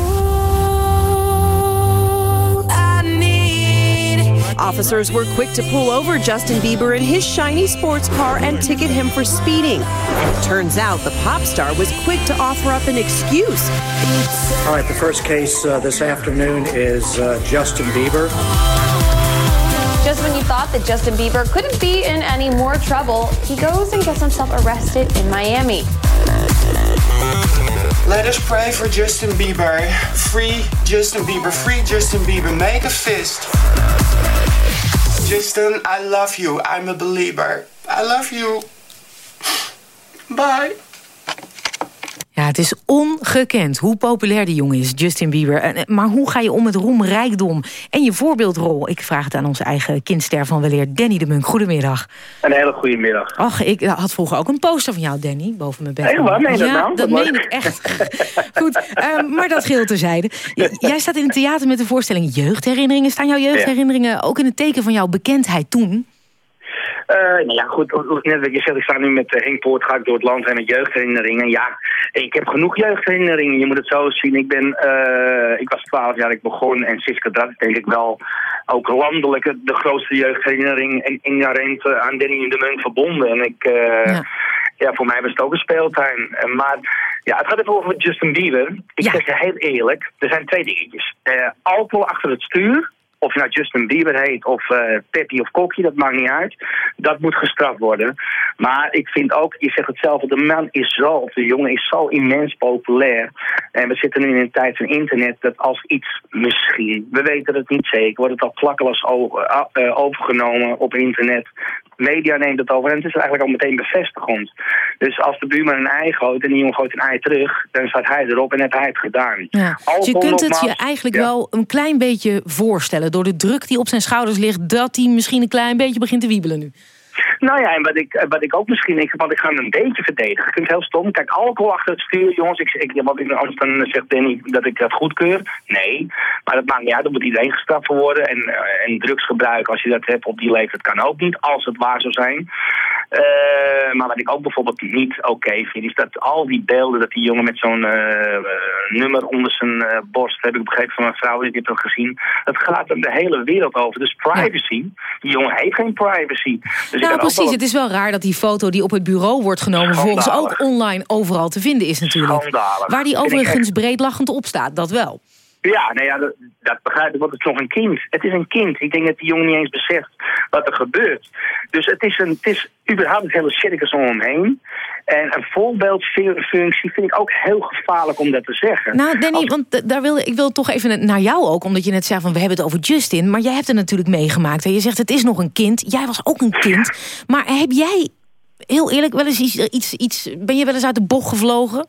Officers were quick to pull over Justin Bieber in his shiny sports car and ticket him for speeding. And it turns out the pop star was quick to offer up an excuse. All right, the first case uh, this afternoon is uh, Justin Bieber. Just when you thought that Justin Bieber couldn't be in any more trouble, he goes and gets himself arrested in Miami. Let us pray for Justin Bieber. Free Justin Bieber. Free Justin Bieber. Make a fist. Justin, I love you. I'm a believer. I love you. Bye. Ja, het is ongekend hoe populair die jongen is, Justin Bieber. Maar hoe ga je om met roem, rijkdom en je voorbeeldrol? Ik vraag het aan onze eigen kindster van weleer, Danny de Munk. Goedemiddag. Een hele goede middag. Ach, ik had vroeger ook een poster van jou, Danny, boven mijn bed. Waar meen je ja, dat nou? dat meen ik echt. Goed, um, maar dat geheel terzijde. Jij staat in het theater met de voorstelling Jeugdherinneringen. Staan jouw jeugdherinneringen ja. ook in het teken van jouw bekendheid toen? Uh, nou ja, goed, net wat je zegt, ik sta nu met uh, Henk Poort, ga ik door het land heen met jeugdherinneringen. Ja, ik heb genoeg jeugdherinneringen, je moet het zo zien. Ik ben, uh, ik was 12 jaar, ik begon en Siska dat is denk ik wel ook landelijk de grootste jeugdherinnering inherent aan Danny de Munk verbonden. En ik, ja. ja. voor mij was het ook een speeltuin. maar ja, het gaat even over Justin Bieber. Ik ja. zeg je heel eerlijk, er zijn twee dingetjes. alcohol achter het stuur of je nou Justin Bieber heet of uh, Peppy of Kokkie, dat maakt niet uit. Dat moet gestraft worden. Maar ik vind ook, je zegt het zelf, de man is zo, of de jongen is zo immens populair. En we zitten nu in een tijd van internet dat als iets misschien, we weten het niet zeker, wordt het al klakkeloos overgenomen op internet. Media neemt het over en het is eigenlijk al meteen bevestigend. Dus als de buurman een ei gooit en die jongen gooit een ei terug, dan staat hij erop en heeft hij het gedaan. Ja. Dus je kunt het je eigenlijk ja. wel een klein beetje voorstellen door de druk die op zijn schouders ligt, dat hij misschien een klein beetje begint te wiebelen nu. Nou ja, en wat ik, wat ik ook misschien, ik, want ik ga hem een beetje verdedigen. Ik vind het heel stom. Kijk, alcohol achter het stuur, jongens. Ik, ik, wat ik, als dan zegt Danny dat ik dat goedkeur. Nee, maar dat maakt niet uit. Dan moet iedereen gestraft worden. En, uh, en drugsgebruik, als je dat hebt op die leeftijd, kan ook niet. Als het waar zou zijn. Uh, maar wat ik ook bijvoorbeeld niet oké okay vind, is dat al die beelden, dat die jongen met zo'n uh, nummer onder zijn borst, heb ik begrepen van mijn vrouw, ik heb dat gezien. Dat gaat er de hele wereld over. Dus privacy, die jongen heeft geen privacy. Dus nou, precies. Wel... Het is wel raar dat die foto die op het bureau wordt genomen... Volgens ook online overal te vinden is natuurlijk. Schandalig. Waar die overigens breedlachend op staat, dat wel. Ja, nou ja, dat, dat begrijp ik, want het is nog een kind. Het is een kind. Ik denk dat die jongen niet eens beseft wat er gebeurt. Dus het is, een, het is überhaupt het hele circus om hem heen. En een voorbeeldfunctie vind ik ook heel gevaarlijk om dat te zeggen. Nou, Danny, Als... want daar wil, ik wil toch even naar jou ook... omdat je net zei van we hebben het over Justin... maar jij hebt het natuurlijk meegemaakt. En je zegt het is nog een kind. Jij was ook een kind. Maar heb jij, heel eerlijk, wel eens iets... iets, iets ben je wel eens uit de bocht gevlogen?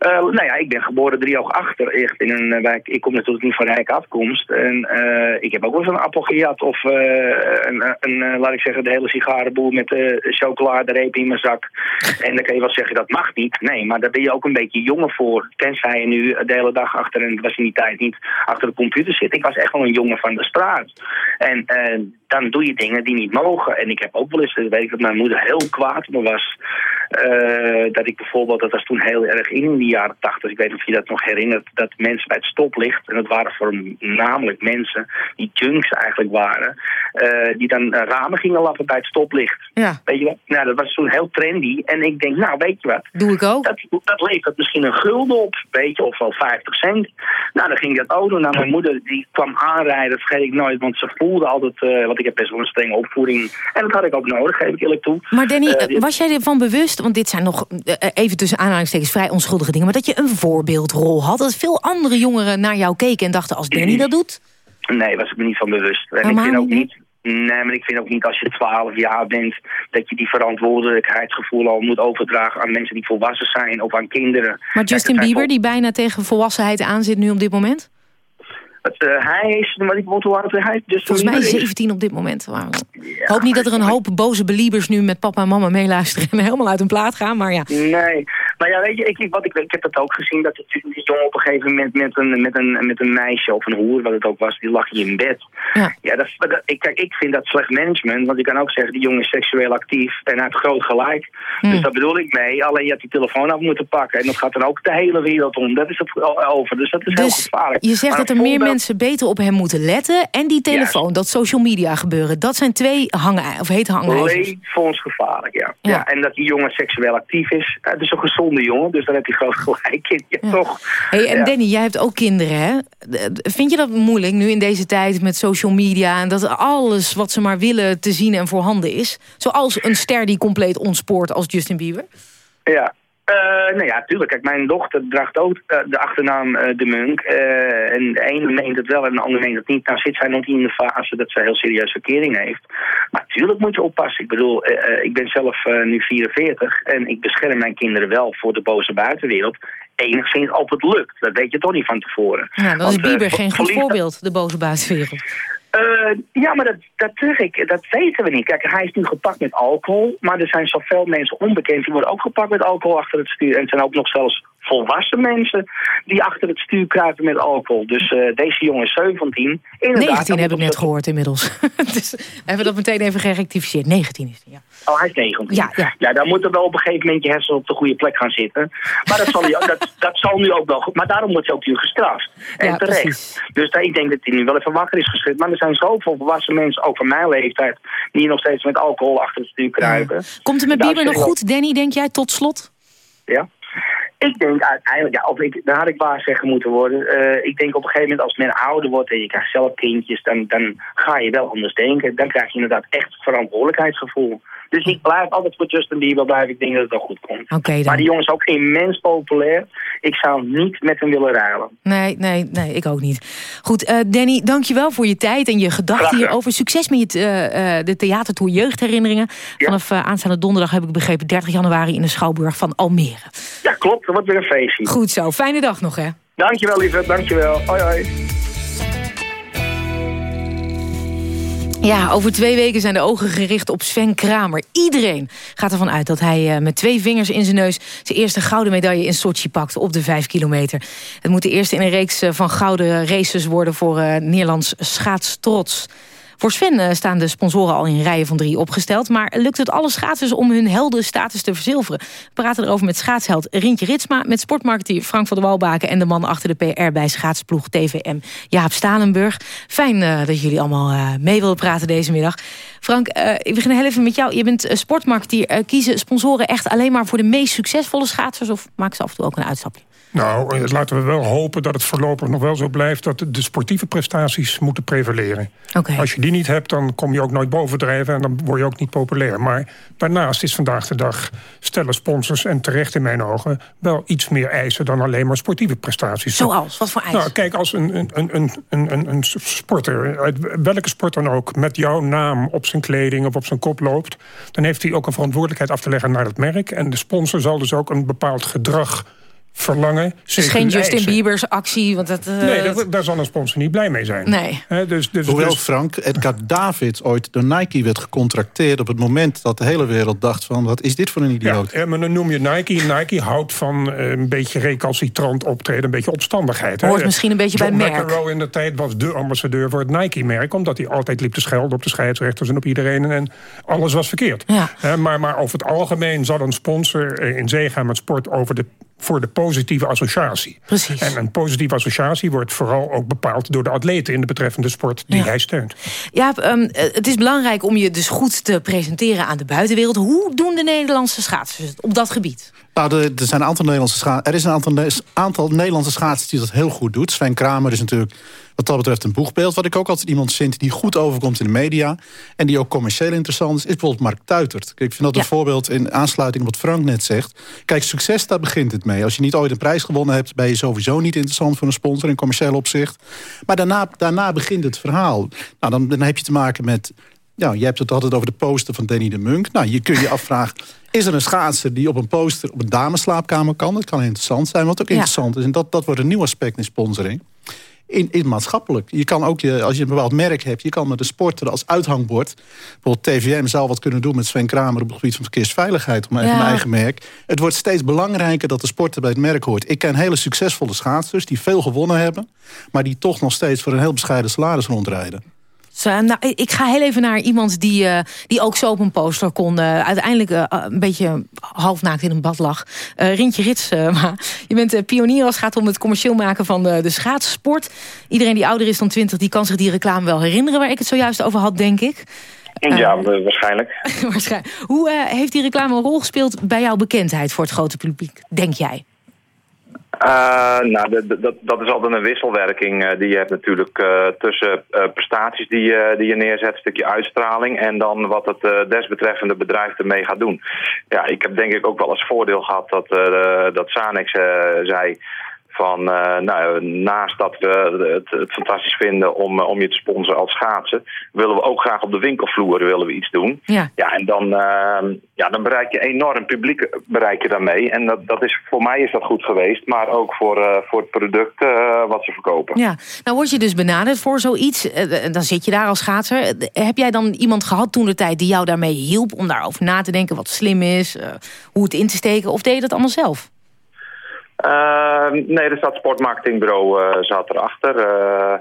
Uh, nou ja, ik ben geboren drie oog achter. Echt in een wijk. Ik kom natuurlijk niet van rijke afkomst. En uh, ik heb ook wel eens een appel gejat. Of een, een laat ik zeggen, de hele sigarenboel met chocoladereep in mijn zak. En dan kan je wel zeggen, dat mag niet. Nee, maar daar ben je ook een beetje jonger voor. Tenzij je nu de hele dag achter, en het was in die tijd niet, achter de computer zit. Ik was echt wel een jongen van de straat. En dan doe je dingen die niet mogen. En ik heb ook wel eens, weet ik dat mijn moeder heel kwaad me was. dat ik bijvoorbeeld, dat was toen heel erg in in die jaren tachtig, ik weet niet of je dat nog herinnert, dat mensen bij het stoplicht, en dat waren voornamelijk mensen die junks eigenlijk waren, uh, die dan ramen gingen lappen bij het stoplicht. Ja. Weet je wat? Nou, dat was toen heel trendy. En ik denk, nou, weet je wat? Doe ik ook. Dat, dat levert misschien een gulden op, weet je, of wel 50 cent. Nou, dan ging ik dat ook doen. Nou, mijn moeder die kwam aanrijden, dat vergeet ik nooit. Want ze voelde altijd, uh, want ik heb best wel een strenge opvoeding. En dat had ik ook nodig, geef ik eerlijk toe. Maar Danny, uh, was jij ervan bewust, want dit zijn nog even tussen aanhalingstekens vrij onschuldige dingen. Maar dat je een voorbeeldrol had. Dat veel andere jongeren naar jou keken en dachten als Danny dat doet? Nee, was ik me niet van bewust. En ik vind ook niet Nee, maar ik vind ook niet als je 12 jaar bent... dat je die verantwoordelijkheidsgevoel al moet overdragen aan mensen die volwassen zijn of aan kinderen. Maar Justin Bieber, die bijna tegen volwassenheid aanzit nu op dit moment? Uh, hij is, maar ik moet hoe oud hij dus Volgens mij 17 op dit moment. ik hoop niet dat er een hoop boze beliebers nu met papa en mama meeluisteren... en helemaal uit hun plaat gaan, maar ja. Nee, maar ja, weet je, ik, wat ik, ik heb het ook gezien... dat die jongen op een gegeven moment met een, met, een, met een meisje of een hoer, wat het ook was... die lag hier in bed. Ja, ja dat, dat, ik, kijk, ik vind dat slecht management. Want je kan ook zeggen, die jongen is seksueel actief en hij heeft groot gelijk. Hmm. Dus dat bedoel ik mee. Alleen je hebt die telefoon af moeten pakken. En dat gaat dan ook de hele wereld om. Dat is het over. Dus dat is heel dus gevaarlijk. je zegt dat er meer mensen mensen beter op hem moeten letten. En die telefoon, dat social media gebeuren. Dat zijn twee hangen, of hete hangijzers. Levensgevaarlijk, ja. ja. ja. En dat die jongen seksueel actief is. Het is een gezonde jongen, dus daar heb je groot gelijk in. Ja, toch. Hey, en Danny, jij hebt ook kinderen, hè? Vind je dat moeilijk nu in deze tijd met social media... en dat alles wat ze maar willen te zien en voorhanden is? Zoals een ster die compleet ontspoort als Justin Bieber? Ja, uh, nou ja, tuurlijk. Kijk, mijn dochter draagt ook uh, de achternaam uh, De Munk. en de ene meent het wel en de andere meent het niet. Nou zit zij nog niet in de fase dat ze heel serieus verkering heeft. Maar natuurlijk moet je oppassen. Ik bedoel, ik ben zelf nu 44 en ik bescherm mijn kinderen wel voor de boze buitenwereld. Enigszins op het lukt. Dat weet je toch niet van tevoren. Ja, dan is Bieber geen goed voorbeeld, de boze buitenwereld. Uh, ja, maar dat, dat zeg ik, dat weten we niet. Kijk, hij is nu gepakt met alcohol, maar er zijn zoveel mensen onbekend... die worden ook gepakt met alcohol achter het stuur. En zijn ook nog zelfs volwassen mensen die achter het stuur kruipen met alcohol. Dus uh, deze jongen is 17. Inderdaad, 19 heb ik net gehoord inmiddels. dus hebben we dat meteen even gerectificeerd. 19 is hij, ja. Oh, hij is 19. Ja, ja. ja dan moet er wel op een gegeven moment je hersenen op de goede plek gaan zitten. Maar dat zal, hij, dat, dat zal nu ook wel goed. Maar daarom wordt hij ook nu gestraft. En ja, terecht. Precies. Dus ik denk dat hij nu wel even wakker is geschud. Maar er zijn zoveel volwassen mensen, ook van mijn leeftijd... die nog steeds met alcohol achter het stuur kruipen. Komt het met Bieber nog goed, Danny, denk jij, tot slot? Ja. Ik denk uiteindelijk, ja, of ik, had ik waar zeggen moeten worden. Uh, ik denk op een gegeven moment als men ouder wordt en je krijgt zelf kindjes, dan, dan ga je wel anders denken. Dan krijg je inderdaad echt verantwoordelijkheidsgevoel. Dus ik blijf altijd voor Justin Bieber blijven. Ik denk dat het wel goed komt. Okay, maar die jongen is ook immens populair. Ik zou niet met hem willen ruilen. Nee, nee, nee, ik ook niet. Goed, uh, Danny, dankjewel voor je tijd en je gedachten hierover. Succes met je uh, de theatertour Jeugdherinneringen. Vanaf aanstaande donderdag heb ik begrepen 30 januari in de Schouwburg van Almere. Ja, klopt. Dat wordt weer een feestje. Goed zo. Fijne dag nog, hè? Dankjewel, lieve. Dankjewel. Hoi, hoi. Ja, over twee weken zijn de ogen gericht op Sven Kramer. Iedereen gaat ervan uit dat hij uh, met twee vingers in zijn neus... zijn eerste gouden medaille in Sochi pakt op de vijf kilometer. Het moet de eerste in een reeks uh, van gouden races worden... voor uh, Nederlands schaatstots. Voor Sven eh, staan de sponsoren al in rijen van drie opgesteld. Maar lukt het alle schaatsers om hun heldenstatus te verzilveren? We praten erover met schaatsheld Rintje Ritsma... met sportmarketeer Frank van der Walbaken... en de man achter de PR bij schaatsploeg TVM, Jaap Stalenburg. Fijn uh, dat jullie allemaal uh, mee willen praten deze middag. Frank, ik begin heel even met jou. Je bent sportmarketeer. kiezen sponsoren echt alleen maar voor de meest succesvolle schaatsers... of maken ze af en toe ook een uitstapje? Nou, eh, laten we wel hopen dat het voorlopig nog wel zo blijft... dat de sportieve prestaties moeten prevaleren. Okay. Als je die niet hebt, dan kom je ook nooit bovendrijven... en dan word je ook niet populair. Maar daarnaast is vandaag de dag stellen sponsors... en terecht in mijn ogen wel iets meer eisen... dan alleen maar sportieve prestaties. Zoals? Wat voor eisen? Nou, kijk, als een, een, een, een, een, een sporter, uit welke sport dan ook... met jouw naam op zijn kleding of op zijn kop loopt... dan heeft hij ook een verantwoordelijkheid af te leggen naar het merk. En de sponsor zal dus ook een bepaald gedrag verlangen. Dus geen Justin Bieber's actie? Want dat, uh, nee, dat, daar zal een sponsor niet blij mee zijn. Nee. dus, dus, Hoewel dus... Frank, Edgar Davids ooit door Nike werd gecontracteerd... op het moment dat de hele wereld dacht van... wat is dit voor een idioot? Ja, maar dan noem je Nike. Nike houdt van uh, een beetje recalcitrant optreden. Een beetje opstandigheid. Hoort misschien een beetje John bij merk. McEnroe in de tijd was de ambassadeur voor het Nike-merk... omdat hij altijd liep te schelden op de scheidsrechters en op iedereen... en alles was verkeerd. Ja. maar, maar over het algemeen zal een sponsor in zee gaan met sport... over de voor de positieve associatie. Precies. En een positieve associatie wordt vooral ook bepaald... door de atleten in de betreffende sport die hij steunt. Ja, um, het is belangrijk om je dus goed te presenteren aan de buitenwereld. Hoe doen de Nederlandse schaatsers het op dat gebied? Nou, er, zijn een aantal Nederlandse scha er is een aantal, aantal Nederlandse schaatsers die dat heel goed doet. Sven Kramer is natuurlijk wat dat betreft een boegbeeld. Wat ik ook altijd iemand vind die goed overkomt in de media... en die ook commercieel interessant is, is bijvoorbeeld Mark Tuitert. Ik vind dat een voorbeeld in aansluiting op wat Frank net zegt. Kijk, succes, daar begint het mee. Als je niet ooit een prijs gewonnen hebt... ben je sowieso niet interessant voor een sponsor in commercieel opzicht. Maar daarna, daarna begint het verhaal. Nou, dan, dan heb je te maken met ja, je hebt het altijd over de poster van Danny de Munk. Nou, je kun je afvragen, is er een schaatser die op een poster op een dameslaapkamer kan? Dat kan interessant zijn. Wat ook interessant is, en dat, dat wordt een nieuw aspect in sponsoring. In, in maatschappelijk. Je kan ook, je, als je een bepaald merk hebt... je kan met de sporter als uithangbord... bijvoorbeeld TVM zou wat kunnen doen met Sven Kramer... op het gebied van verkeersveiligheid, om even mijn eigen merk. Het wordt steeds belangrijker dat de sporter bij het merk hoort. Ik ken hele succesvolle schaatsers die veel gewonnen hebben... maar die toch nog steeds voor een heel bescheiden salaris rondrijden. Nou, ik ga heel even naar iemand die, uh, die ook zo op een poster kon. Uh, uiteindelijk uh, een beetje halfnaakt in een bad lag. Rintje Rits, je bent pionier als het gaat om het commercieel maken van de, de schaatssport. Iedereen die ouder is dan 20, die kan zich die reclame wel herinneren... waar ik het zojuist over had, denk ik. Ja, waarschijnlijk. waarschijnlijk. Hoe heeft die reclame een rol gespeeld bij jouw bekendheid voor het grote publiek, denk jij? Uh, nou, dat, dat is altijd een wisselwerking uh, die je hebt natuurlijk uh, tussen prestaties die, die je neerzet, een stukje uitstraling en dan wat het desbetreffende bedrijf ermee gaat doen. Ja, ik heb denk ik ook wel als voordeel gehad dat, dat Sanex zei van, uh, nou, naast dat we het, het, fantastisch vinden om, eh, om je te sponsoren als schaatsen, willen we ook graag op de winkelvloer willen we iets doen. Ja, ja en dan, uh, ja, dan bereik je enorm publiek bereik je daarmee. En dat, dat is, voor mij is dat goed geweest, maar ook voor, voor het product wat ze verkopen. Ja, nou word je dus benaderd voor zoiets. dan zit je daar als schaatser. heb jij dan iemand gehad toen de tijd die jou daarmee hielp om daarover na te denken wat slim is, hoe het in te steken? Of deed je dat allemaal zelf? Uh, nee, er staat sportmarketingbureau uh, zat erachter. Uh,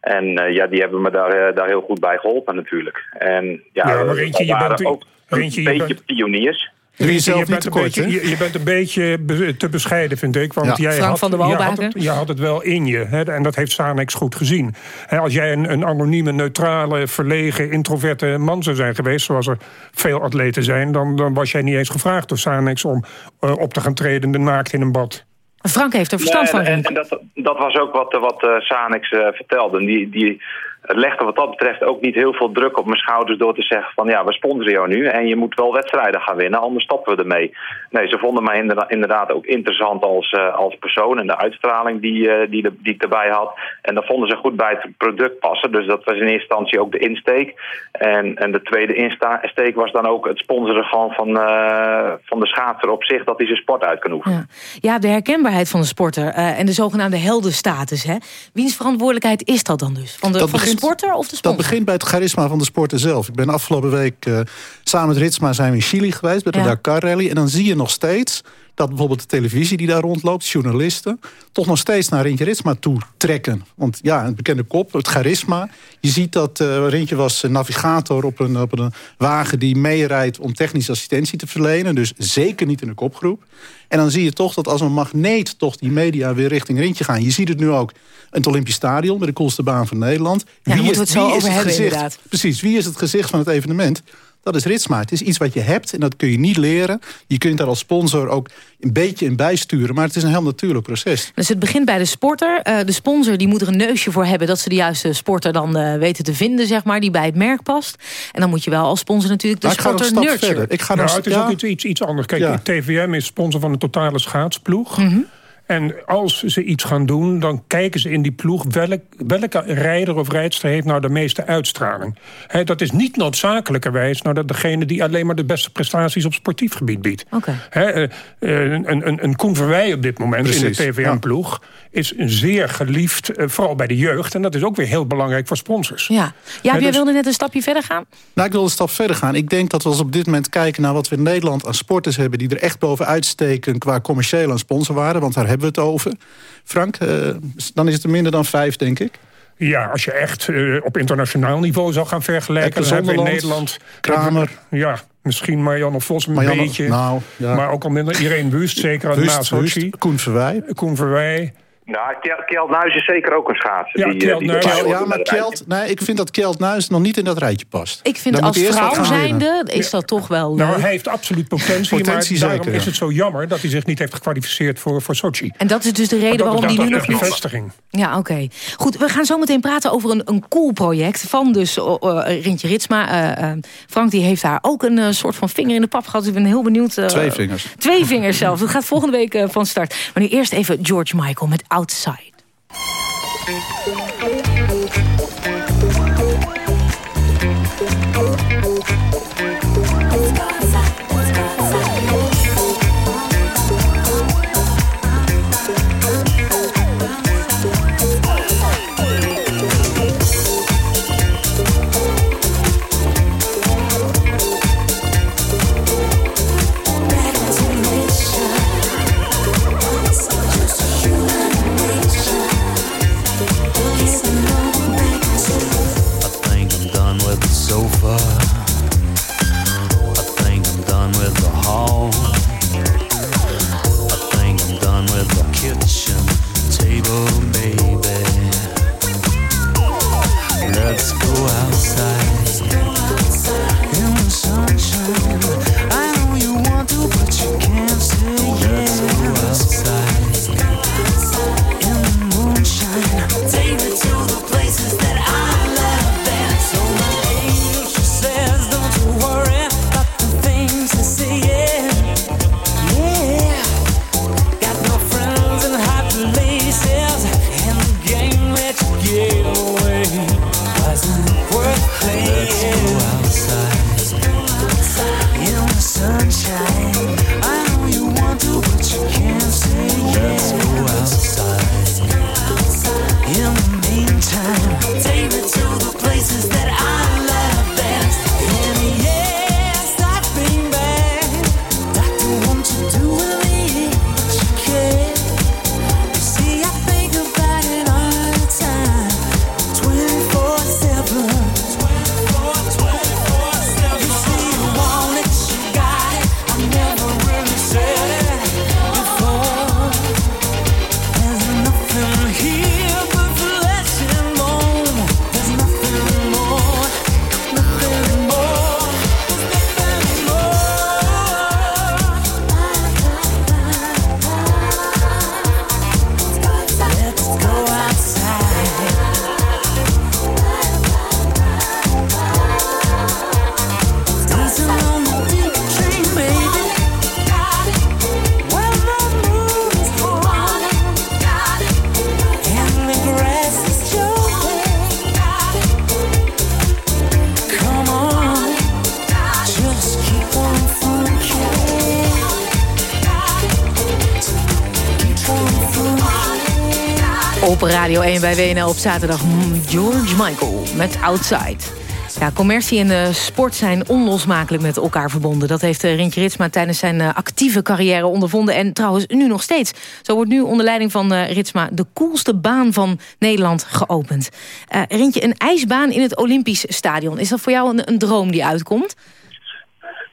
en ja, die hebben me daar, daar heel goed bij geholpen natuurlijk. En ja, ja maar Rintje, je bent ook een beetje pioniers. Je, je, je, bent beetje, je, je, bent een beetje te bescheiden, vind ik. Want jij Frank had, van had, het, had het wel in je. Hè, en dat heeft Sanex goed gezien. Hè, als jij een, een, anonieme, neutrale, verlegen, introverte man zou zijn geweest... zoals er veel atleten zijn... dan, dan was jij niet eens gevraagd door Sanex om uh, op te gaan treden... de naakt in een bad. Frank heeft er verstand van. En, en, dat, dat was ook wat, wat uh, Sanix uh, vertelde. Die, die legde wat dat betreft ook niet heel veel druk op mijn schouders... door te zeggen van ja, we sponsoren jou nu... en je moet wel wedstrijden gaan winnen, anders stoppen we ermee. Nee, ze vonden mij inderdaad ook interessant als, uh, als persoon... en de uitstraling die, die, de, die ik erbij had. En dat vonden ze goed bij het product passen. Dus dat was in eerste instantie ook de insteek. En, en de tweede insteek was dan ook het sponsoren van, van, van de schaatser op zich... dat hij zijn sport uit kan oefenen. Ja, ja de herkenbaarheid van de sporter uh, en de zogenaamde heldenstatus. Hè? Wiens verantwoordelijkheid is dat dan dus? Van de, van de sporter of de sponsor? Dat begint bij het charisma van de sporter zelf. Ik ben afgelopen week uh, samen met Ritsma zijn we in Chili geweest... bij de ja. Dakar Rally. En dan zie je nog steeds dat bijvoorbeeld de televisie die daar rondloopt, journalisten... toch nog steeds naar Rintje Ritsma toe trekken. Want ja, het bekende kop, het charisma. Je ziet dat uh, Rintje was navigator op een, op een wagen die meerijdt... om technische assistentie te verlenen. Dus zeker niet in de kopgroep. En dan zie je toch dat als een magneet toch die media weer richting Rintje gaan. Je ziet het nu ook in het Olympisch Stadion... met de coolste baan van Nederland. Ja, wie is, het wie is het gezicht, inderdaad. Precies, wie is het gezicht van het evenement? Dat is Ritsma. Het is iets wat je hebt en dat kun je niet leren. Je kunt daar als sponsor ook een beetje in bijsturen. Maar het is een heel natuurlijk proces. Dus het begint bij de sporter. Uh, de sponsor die moet er een neusje voor hebben... dat ze de juiste sporter dan uh, weten te vinden, zeg maar, die bij het merk past. En dan moet je wel als sponsor natuurlijk de maar sporter nurturen. Ik ga nou, het is ja. ook iets, iets, iets anders. Kijk, ja. TVM is sponsor van de totale schaatsploeg. Mm -hmm. En als ze iets gaan doen, dan kijken ze in die ploeg... Welk, welke rijder of rijdster heeft nou de meeste uitstraling. He, dat is niet noodzakelijkerwijs nou dat degene... die alleen maar de beste prestaties op sportief gebied biedt. Okay. He, uh, een, een, een Koen Verwij op dit moment Precies, in de TVM-ploeg... is zeer geliefd, uh, vooral bij de jeugd. En dat is ook weer heel belangrijk voor sponsors. Ja, ja jij dus, wilde net een stapje verder gaan? Nou, ik wilde een stap verder gaan. Ik denk dat we als op dit moment kijken naar wat we in Nederland aan sporters hebben... die er echt bovenuit steken qua commercieel aan sponsor waren. Want daar hebben we het over. Frank, uh, dan is het er minder dan vijf, denk ik. Ja, als je echt uh, op internationaal niveau zou gaan vergelijken... dan hebben we in Nederland... Kramer. Ja, misschien Marianne Vos een Marianne, beetje. Nou, ja. Maar ook al minder Irene Wust, zeker Wust, na Sochi. Koen Verwij. Koen Verwij. Nou, Kjeld Nuis is zeker ook een schaatser. Ja, die, Kjeld die ja maar Kjeld, nee, ik vind dat Kjeld Nuis nog niet in dat rijtje past. Ik vind als vrouw zijnde is dat toch wel... Nou, hij heeft absoluut potentie, potentie maar daarom is het zo jammer... dat hij zich niet heeft gekwalificeerd voor, voor Sochi. En dat is dus de reden waarom hij nu nog niet... bevestiging. Ja, oké. Goed, we gaan zo meteen praten over een, een cool project... van dus uh, Rintje Ritsma. Uh, Frank die heeft daar ook een soort van vinger in de pap gehad. Dus ik ben heel benieuwd. twee vingers. Twee vingers zelfs. Dat gaat volgende week van start. Maar nu eerst even George Michael met Outside. Radio 1 bij WNL op zaterdag. Mm, George Michael met Outside. Ja, commercie en uh, sport zijn onlosmakelijk met elkaar verbonden. Dat heeft uh, Rintje Ritsma tijdens zijn uh, actieve carrière ondervonden. En trouwens nu nog steeds. Zo wordt nu onder leiding van Ritsma de coolste baan van Nederland geopend. Rintje, een ijsbaan in het Olympisch Stadion. Is dat voor jou een droom die uitkomt?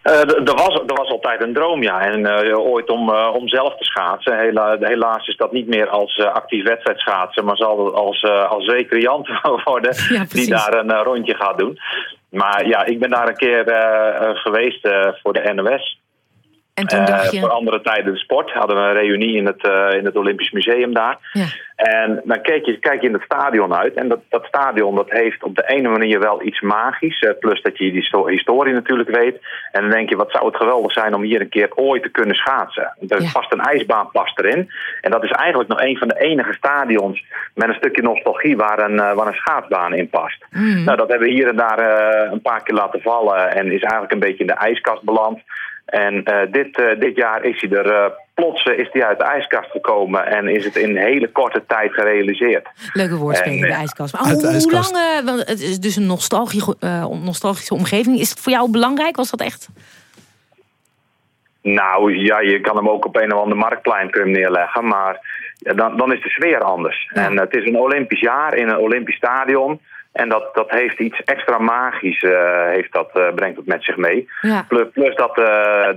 Er, was, er was altijd een droom, ja. En uh, ooit om, uh, om zelf te schaatsen. Hela, helaas is dat niet meer als actief wedstrijd schaatsen... maar zal het als, als recreant worden ja, die daar een rondje gaat doen. Maar ja, ik ben daar een keer geweest voor de NOS. En toen dacht je... voor andere tijden de sport. Hadden we een reunie in het, in het Olympisch Museum daar. Ja. En dan kijk je, kijk je in het stadion uit. En dat, dat stadion dat heeft op de ene manier wel iets magisch. Eh, plus dat je die historie natuurlijk weet. En dan denk je, wat zou het geweldig zijn om hier een keer ooit te kunnen schaatsen. Er ja. past een ijsbaan past erin. En dat is eigenlijk nog een van de enige stadions met een stukje nostalgie waar een, waar een schaatsbaan in past. Mm. Nou, dat hebben we hier en daar uh, een paar keer laten vallen. En is eigenlijk een beetje in de ijskast beland. En uh, dit, uh, dit jaar is hij er uh, plots is hij uit de ijskast gekomen en is het in een hele korte tijd gerealiseerd. Leuke woordspeling, de ijskast. Maar hoe, ijskast. hoe lang, want het is dus een nostalgische, nostalgische omgeving. Is het voor jou belangrijk? Was dat echt? Nou ja, je kan hem ook op een of ander marktplein kunnen neerleggen, maar dan, dan is de sfeer anders. Ja. En het is een Olympisch jaar in een Olympisch stadion. En dat, dat heeft iets extra magisch, uh, heeft dat, uh, brengt het met zich mee. Ja. Plus, plus, dat uh,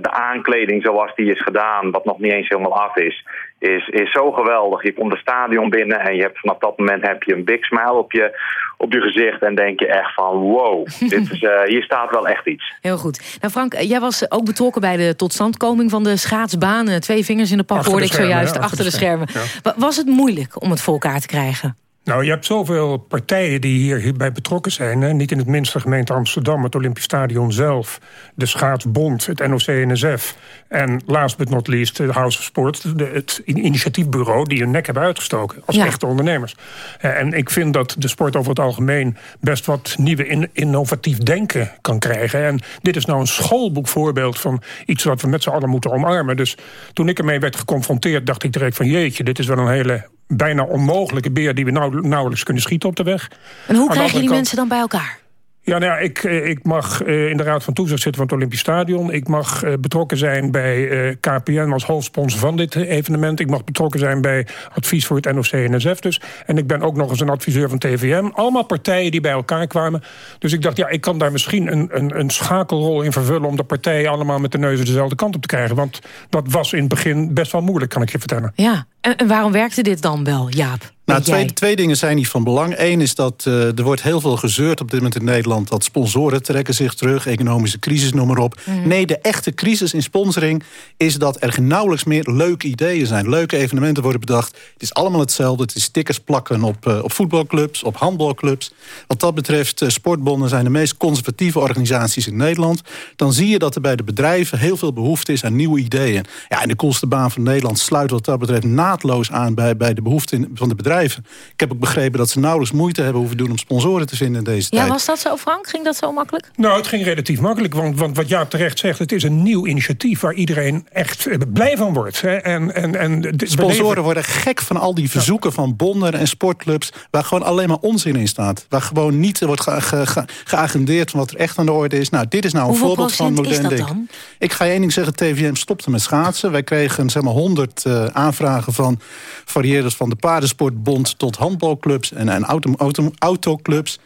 de aankleding zoals die is gedaan, wat nog niet eens helemaal af is... is, is zo geweldig. Je komt het stadion binnen en je hebt vanaf dat moment heb je een big smile op je, op je gezicht. En denk je echt van wow, dit is, uh, hier staat wel echt iets. Heel goed. Nou Frank, jij was ook betrokken bij de totstandkoming van de schaatsbaan. Twee vingers in de pap hoorde ik zojuist, achter, de schermen. Was het moeilijk om het voor elkaar te krijgen? Nou, je hebt zoveel partijen die hier, hierbij betrokken zijn. Hè? Niet in het minste gemeente Amsterdam, het Olympisch Stadion zelf... de Schaatsbond, het NOC-NSF... en last but not least de House of Sport... De, het initiatiefbureau die hun nek hebben uitgestoken... als echte ondernemers. En ik vind dat de sport over het algemeen... best wat nieuwe innovatief denken kan krijgen. En dit is nou een schoolboekvoorbeeld van iets... wat we met z'n allen moeten omarmen. Dus toen ik ermee werd geconfronteerd, dacht ik direct van... jeetje, dit is wel een hele bijna onmogelijke beer... die we nauwelijks kunnen schieten op de weg. En hoe krijgen die mensen dan bij elkaar? Ja, nou ja, ik, eh, ik mag uh, in de Raad van Toezicht zitten van het Olympisch Stadion. Ik mag uh, betrokken zijn bij KPN als hoofdsponsor van dit evenement. Ik mag betrokken zijn bij advies voor het NOC-NSF dus. En ik ben ook nog eens een adviseur van TVM. Allemaal partijen die bij elkaar kwamen. Dus ik dacht, ja, ik kan daar misschien een, een, een schakelrol in vervullen... om de partijen allemaal met de neuzen dezelfde kant op te krijgen. Want dat was in het begin best wel moeilijk, kan ik je vertellen. Ja, en waarom werkte dit dan wel, Jaap? Nou, twee, twee, dingen zijn hier van belang. Eén is dat uh, er wordt heel veel gezeurd op dit moment in Nederland... dat sponsoren trekken zich terug, economische crisis, noem maar op. Mm. Nee, de echte crisis in sponsoring is dat er nauwelijks meer leuke ideeën zijn. Leuke evenementen worden bedacht. Het is allemaal hetzelfde. Het is stickers plakken op, uh, op voetbalclubs, op handbalclubs. Wat dat betreft, uh, sportbonden zijn de meest conservatieve organisaties in Nederland. Dan zie je dat er bij de bedrijven heel veel behoefte is aan nieuwe ideeën. Ja, en de koelste baan van Nederland sluit wat dat betreft naadloos aan... bij, bij de behoeften van de bedrijven. Ik heb ook begrepen dat ze nauwelijks moeite hebben hoeven doen... om sponsoren te vinden in deze ja, tijd. Ja, was dat zo, Frank? Ging dat zo makkelijk? Nou, het ging relatief makkelijk. Want, want wat Jaap terecht zegt, het is een nieuw initiatief... waar iedereen echt eh, blij van wordt. Hè. En, en, en Sponsoren worden gek van al die verzoeken van bonden en sportclubs... waar gewoon alleen maar onzin in staat. Waar gewoon niet wordt ge, ge, geagendeerd van wat er echt aan de orde is. Nou, dit is nou een voorbeeld van modern denken. Ik ga je één ding zeggen, TVM stopte met schaatsen. Wij kregen zeg maar 100 uh, aanvragen van variëerders van de paardensportbond... tot handbalclubs en, en auto, auto, autoclubs. 99,9%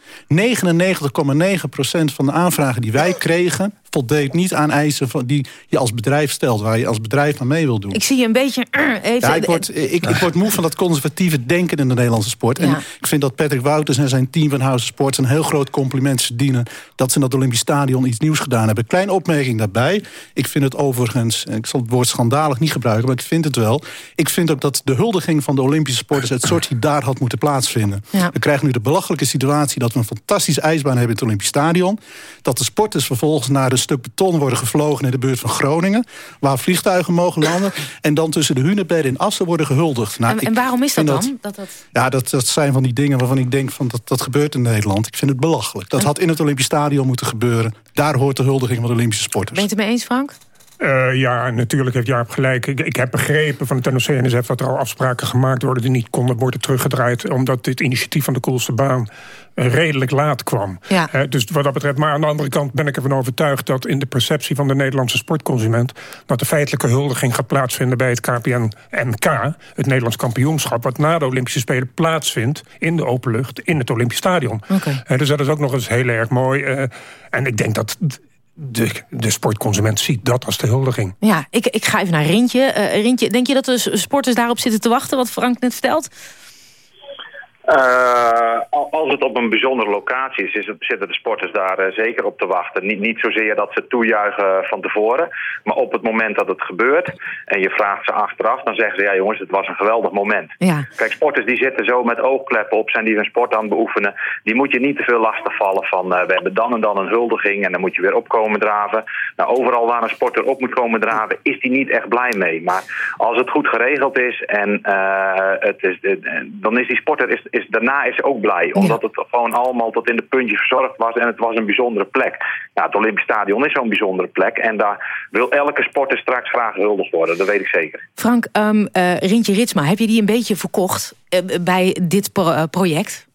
van de aanvragen die wij kregen voldeed niet aan eisen van die je als bedrijf stelt... waar je als bedrijf aan mee wil doen. Ik zie je een beetje... even, ja, ik, word, ik, ik word moe van dat conservatieve denken in de Nederlandse sport. En ik vind dat Patrick Wouters en zijn team van House Sports... een heel groot compliment verdienen... dat ze in dat Olympisch Stadion iets nieuws gedaan hebben. Kleine opmerking daarbij. Ik vind het overigens... ik zal het woord schandalig niet gebruiken, maar ik vind het wel. Ik vind ook dat de huldiging van de Olympische sporters... het soort daar had moeten plaatsvinden. We krijgen nu de belachelijke situatie... dat we een fantastische ijsbaan hebben in het Olympisch Stadion. Dat de sporters vervolgens naar een stuk beton worden gevlogen in de buurt van Groningen. Waar vliegtuigen mogen landen. En dan tussen de Hunebedden in Assen worden gehuldigd. Nou, en, en, waarom is dat dan? Dat, dat... Ja, dat, dat zijn van die dingen waarvan ik denk van dat, dat gebeurt in Nederland. Ik vind het belachelijk. Dat had in het Olympisch Stadion moeten gebeuren. Daar hoort de huldiging van de Olympische sporters. Ben je het mee eens, Frank? Uh, ja, natuurlijk heeft Jaap gelijk. Ik, ik heb begrepen van het NOC-NSF dat er al afspraken gemaakt worden... die niet konden worden teruggedraaid... omdat dit initiatief van de koelste baan redelijk laat kwam. Ja. Uh, dus wat dat betreft, maar aan de andere kant ben ik ervan overtuigd... dat in de perceptie van de Nederlandse sportconsument... dat de feitelijke huldiging gaat plaatsvinden bij het KPN-NK... het Nederlands kampioenschap, wat na de Olympische Spelen plaatsvindt... in de openlucht, in het Olympisch Stadion. Okay. dus dat is ook nog eens heel erg mooi. en ik denk dat de, de sportconsument ziet dat als de huldiging. Ja, ik, ik ga even naar Rintje. Uh, Rintje, denk je dat de sporters daarop zitten te wachten, wat Frank net stelt? Uh, als het op een bijzondere locatie is, is het, zitten de sporters daar uh, zeker op te wachten. Niet, niet zozeer dat ze toejuichen van tevoren, maar op het moment dat het gebeurt en je vraagt ze achteraf, dan zeggen ze ja jongens, het was een geweldig moment. Ja. Kijk, sporters die zitten zo met oogkleppen op, zijn die hun sport aan het beoefenen. Die moet je niet te veel lastig vallen van uh, we hebben dan en dan een huldiging en dan moet je weer opkomen draven. Nou, overal waar een sporter op moet komen draven, is die niet echt blij mee. Maar als het goed geregeld is en het is, dan is die sporter is, is, daarna is ze ook blij. Omdat het gewoon allemaal tot in de puntje verzorgd was. En het was een bijzondere plek. Ja, het Olympisch Stadion is zo'n bijzondere plek. En daar wil elke sporter straks graag gehuldigd worden. Dat weet ik zeker. Frank, um, uh, Rintje Ritsma, heb je die een beetje verkocht uh, bij dit pro project?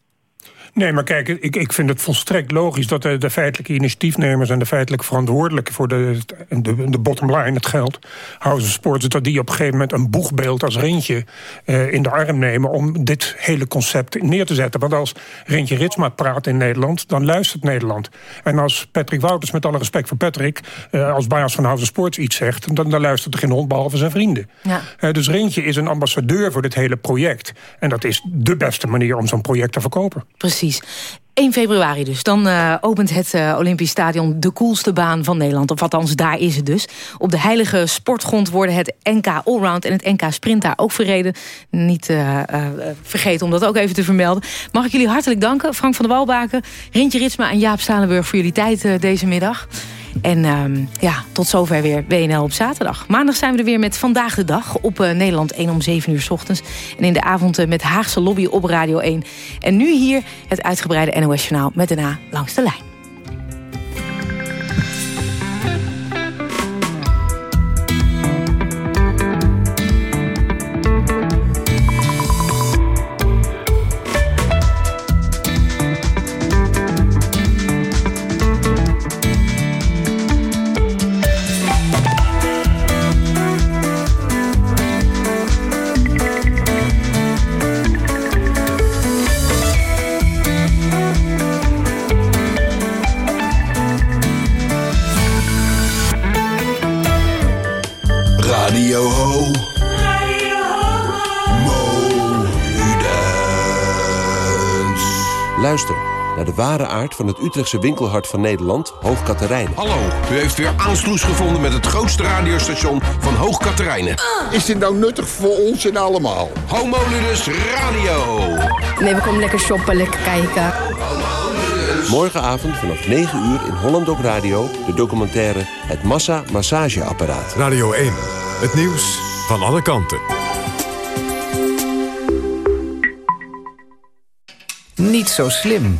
Nee, maar kijk, ik, ik vind het volstrekt logisch... dat de, de feitelijke initiatiefnemers en de feitelijke verantwoordelijken... voor de, de, de bottom line, het geld, House of Sports... dat die op een gegeven moment een boegbeeld als Rintje uh, in de arm nemen... om dit hele concept neer te zetten. Want als Rintje Ritsma praat in Nederland, dan luistert Nederland. En als Patrick Wouters, met alle respect voor Patrick... Uh, als baas van House of Sports iets zegt... dan, dan luistert er geen hond behalve zijn vrienden. Ja. Uh, dus Rintje is een ambassadeur voor dit hele project. En dat is de beste manier om zo'n project te verkopen. Precies. 1 februari dus. Dan uh, opent het uh, Olympisch Stadion de coolste baan van Nederland. Of althans, daar is het dus. Op de heilige sportgrond worden het NK Allround en het NK Sprint daar ook verreden. Niet uh, vergeten om dat ook even te vermelden. Mag ik jullie hartelijk danken. Frank van der Walbaken, Rintje Ritsma en Jaap Stalenburg... voor jullie tijd deze middag. En um, ja, tot zover weer WNL op zaterdag. Maandag zijn we er weer met Vandaag de Dag op uh, Nederland 1 om 7 uur s ochtends. En in de avond uh, met Haagse Lobby op Radio 1. En nu hier het uitgebreide NOS Journaal met daarna Langs de Lijn. De ware aard van het Utrechtse winkelhart van Nederland, Hoog Katerijnen. Hallo, u heeft weer aansluis gevonden met het grootste radiostation van Hoog Katerijnen. Is dit nou nuttig voor ons en allemaal? Homo Ludus Radio. Nee, we komen lekker shoppen, lekker kijken. Morgenavond vanaf 9 uur in Holland op Radio... de documentaire Het Massa Massageapparaat. Radio 1, het nieuws van alle kanten. Niet zo slim.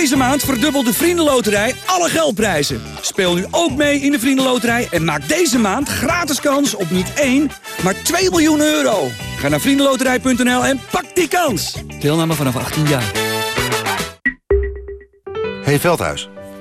Deze maand verdubbelt de Vriendenloterij alle geldprijzen. Speel nu ook mee in de Vriendenloterij en maak deze maand gratis kans op niet 1, maar 2 miljoen euro. Ga naar vriendenloterij.nl en pak die kans. Deelname vanaf 18 jaar. Hey Veldhuis.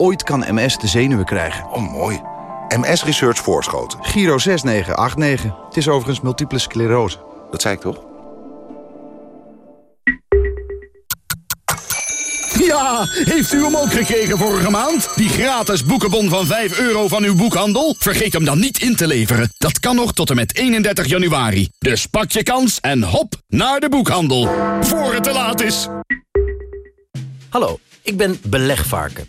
Ooit kan MS de zenuwen krijgen. Oh, mooi. MS Research Voorschoten. Giro 6989. Het is overigens multiple sclerose. Dat zei ik toch? Ja, heeft u hem ook gekregen vorige maand? Die gratis boekenbon van 5 euro van uw boekhandel? Vergeet hem dan niet in te leveren. Dat kan nog tot en met 31 januari. Dus pak je kans en hop naar de boekhandel. Voor het te laat is. Hallo, ik ben belegvarken.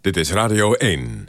Dit is Radio 1.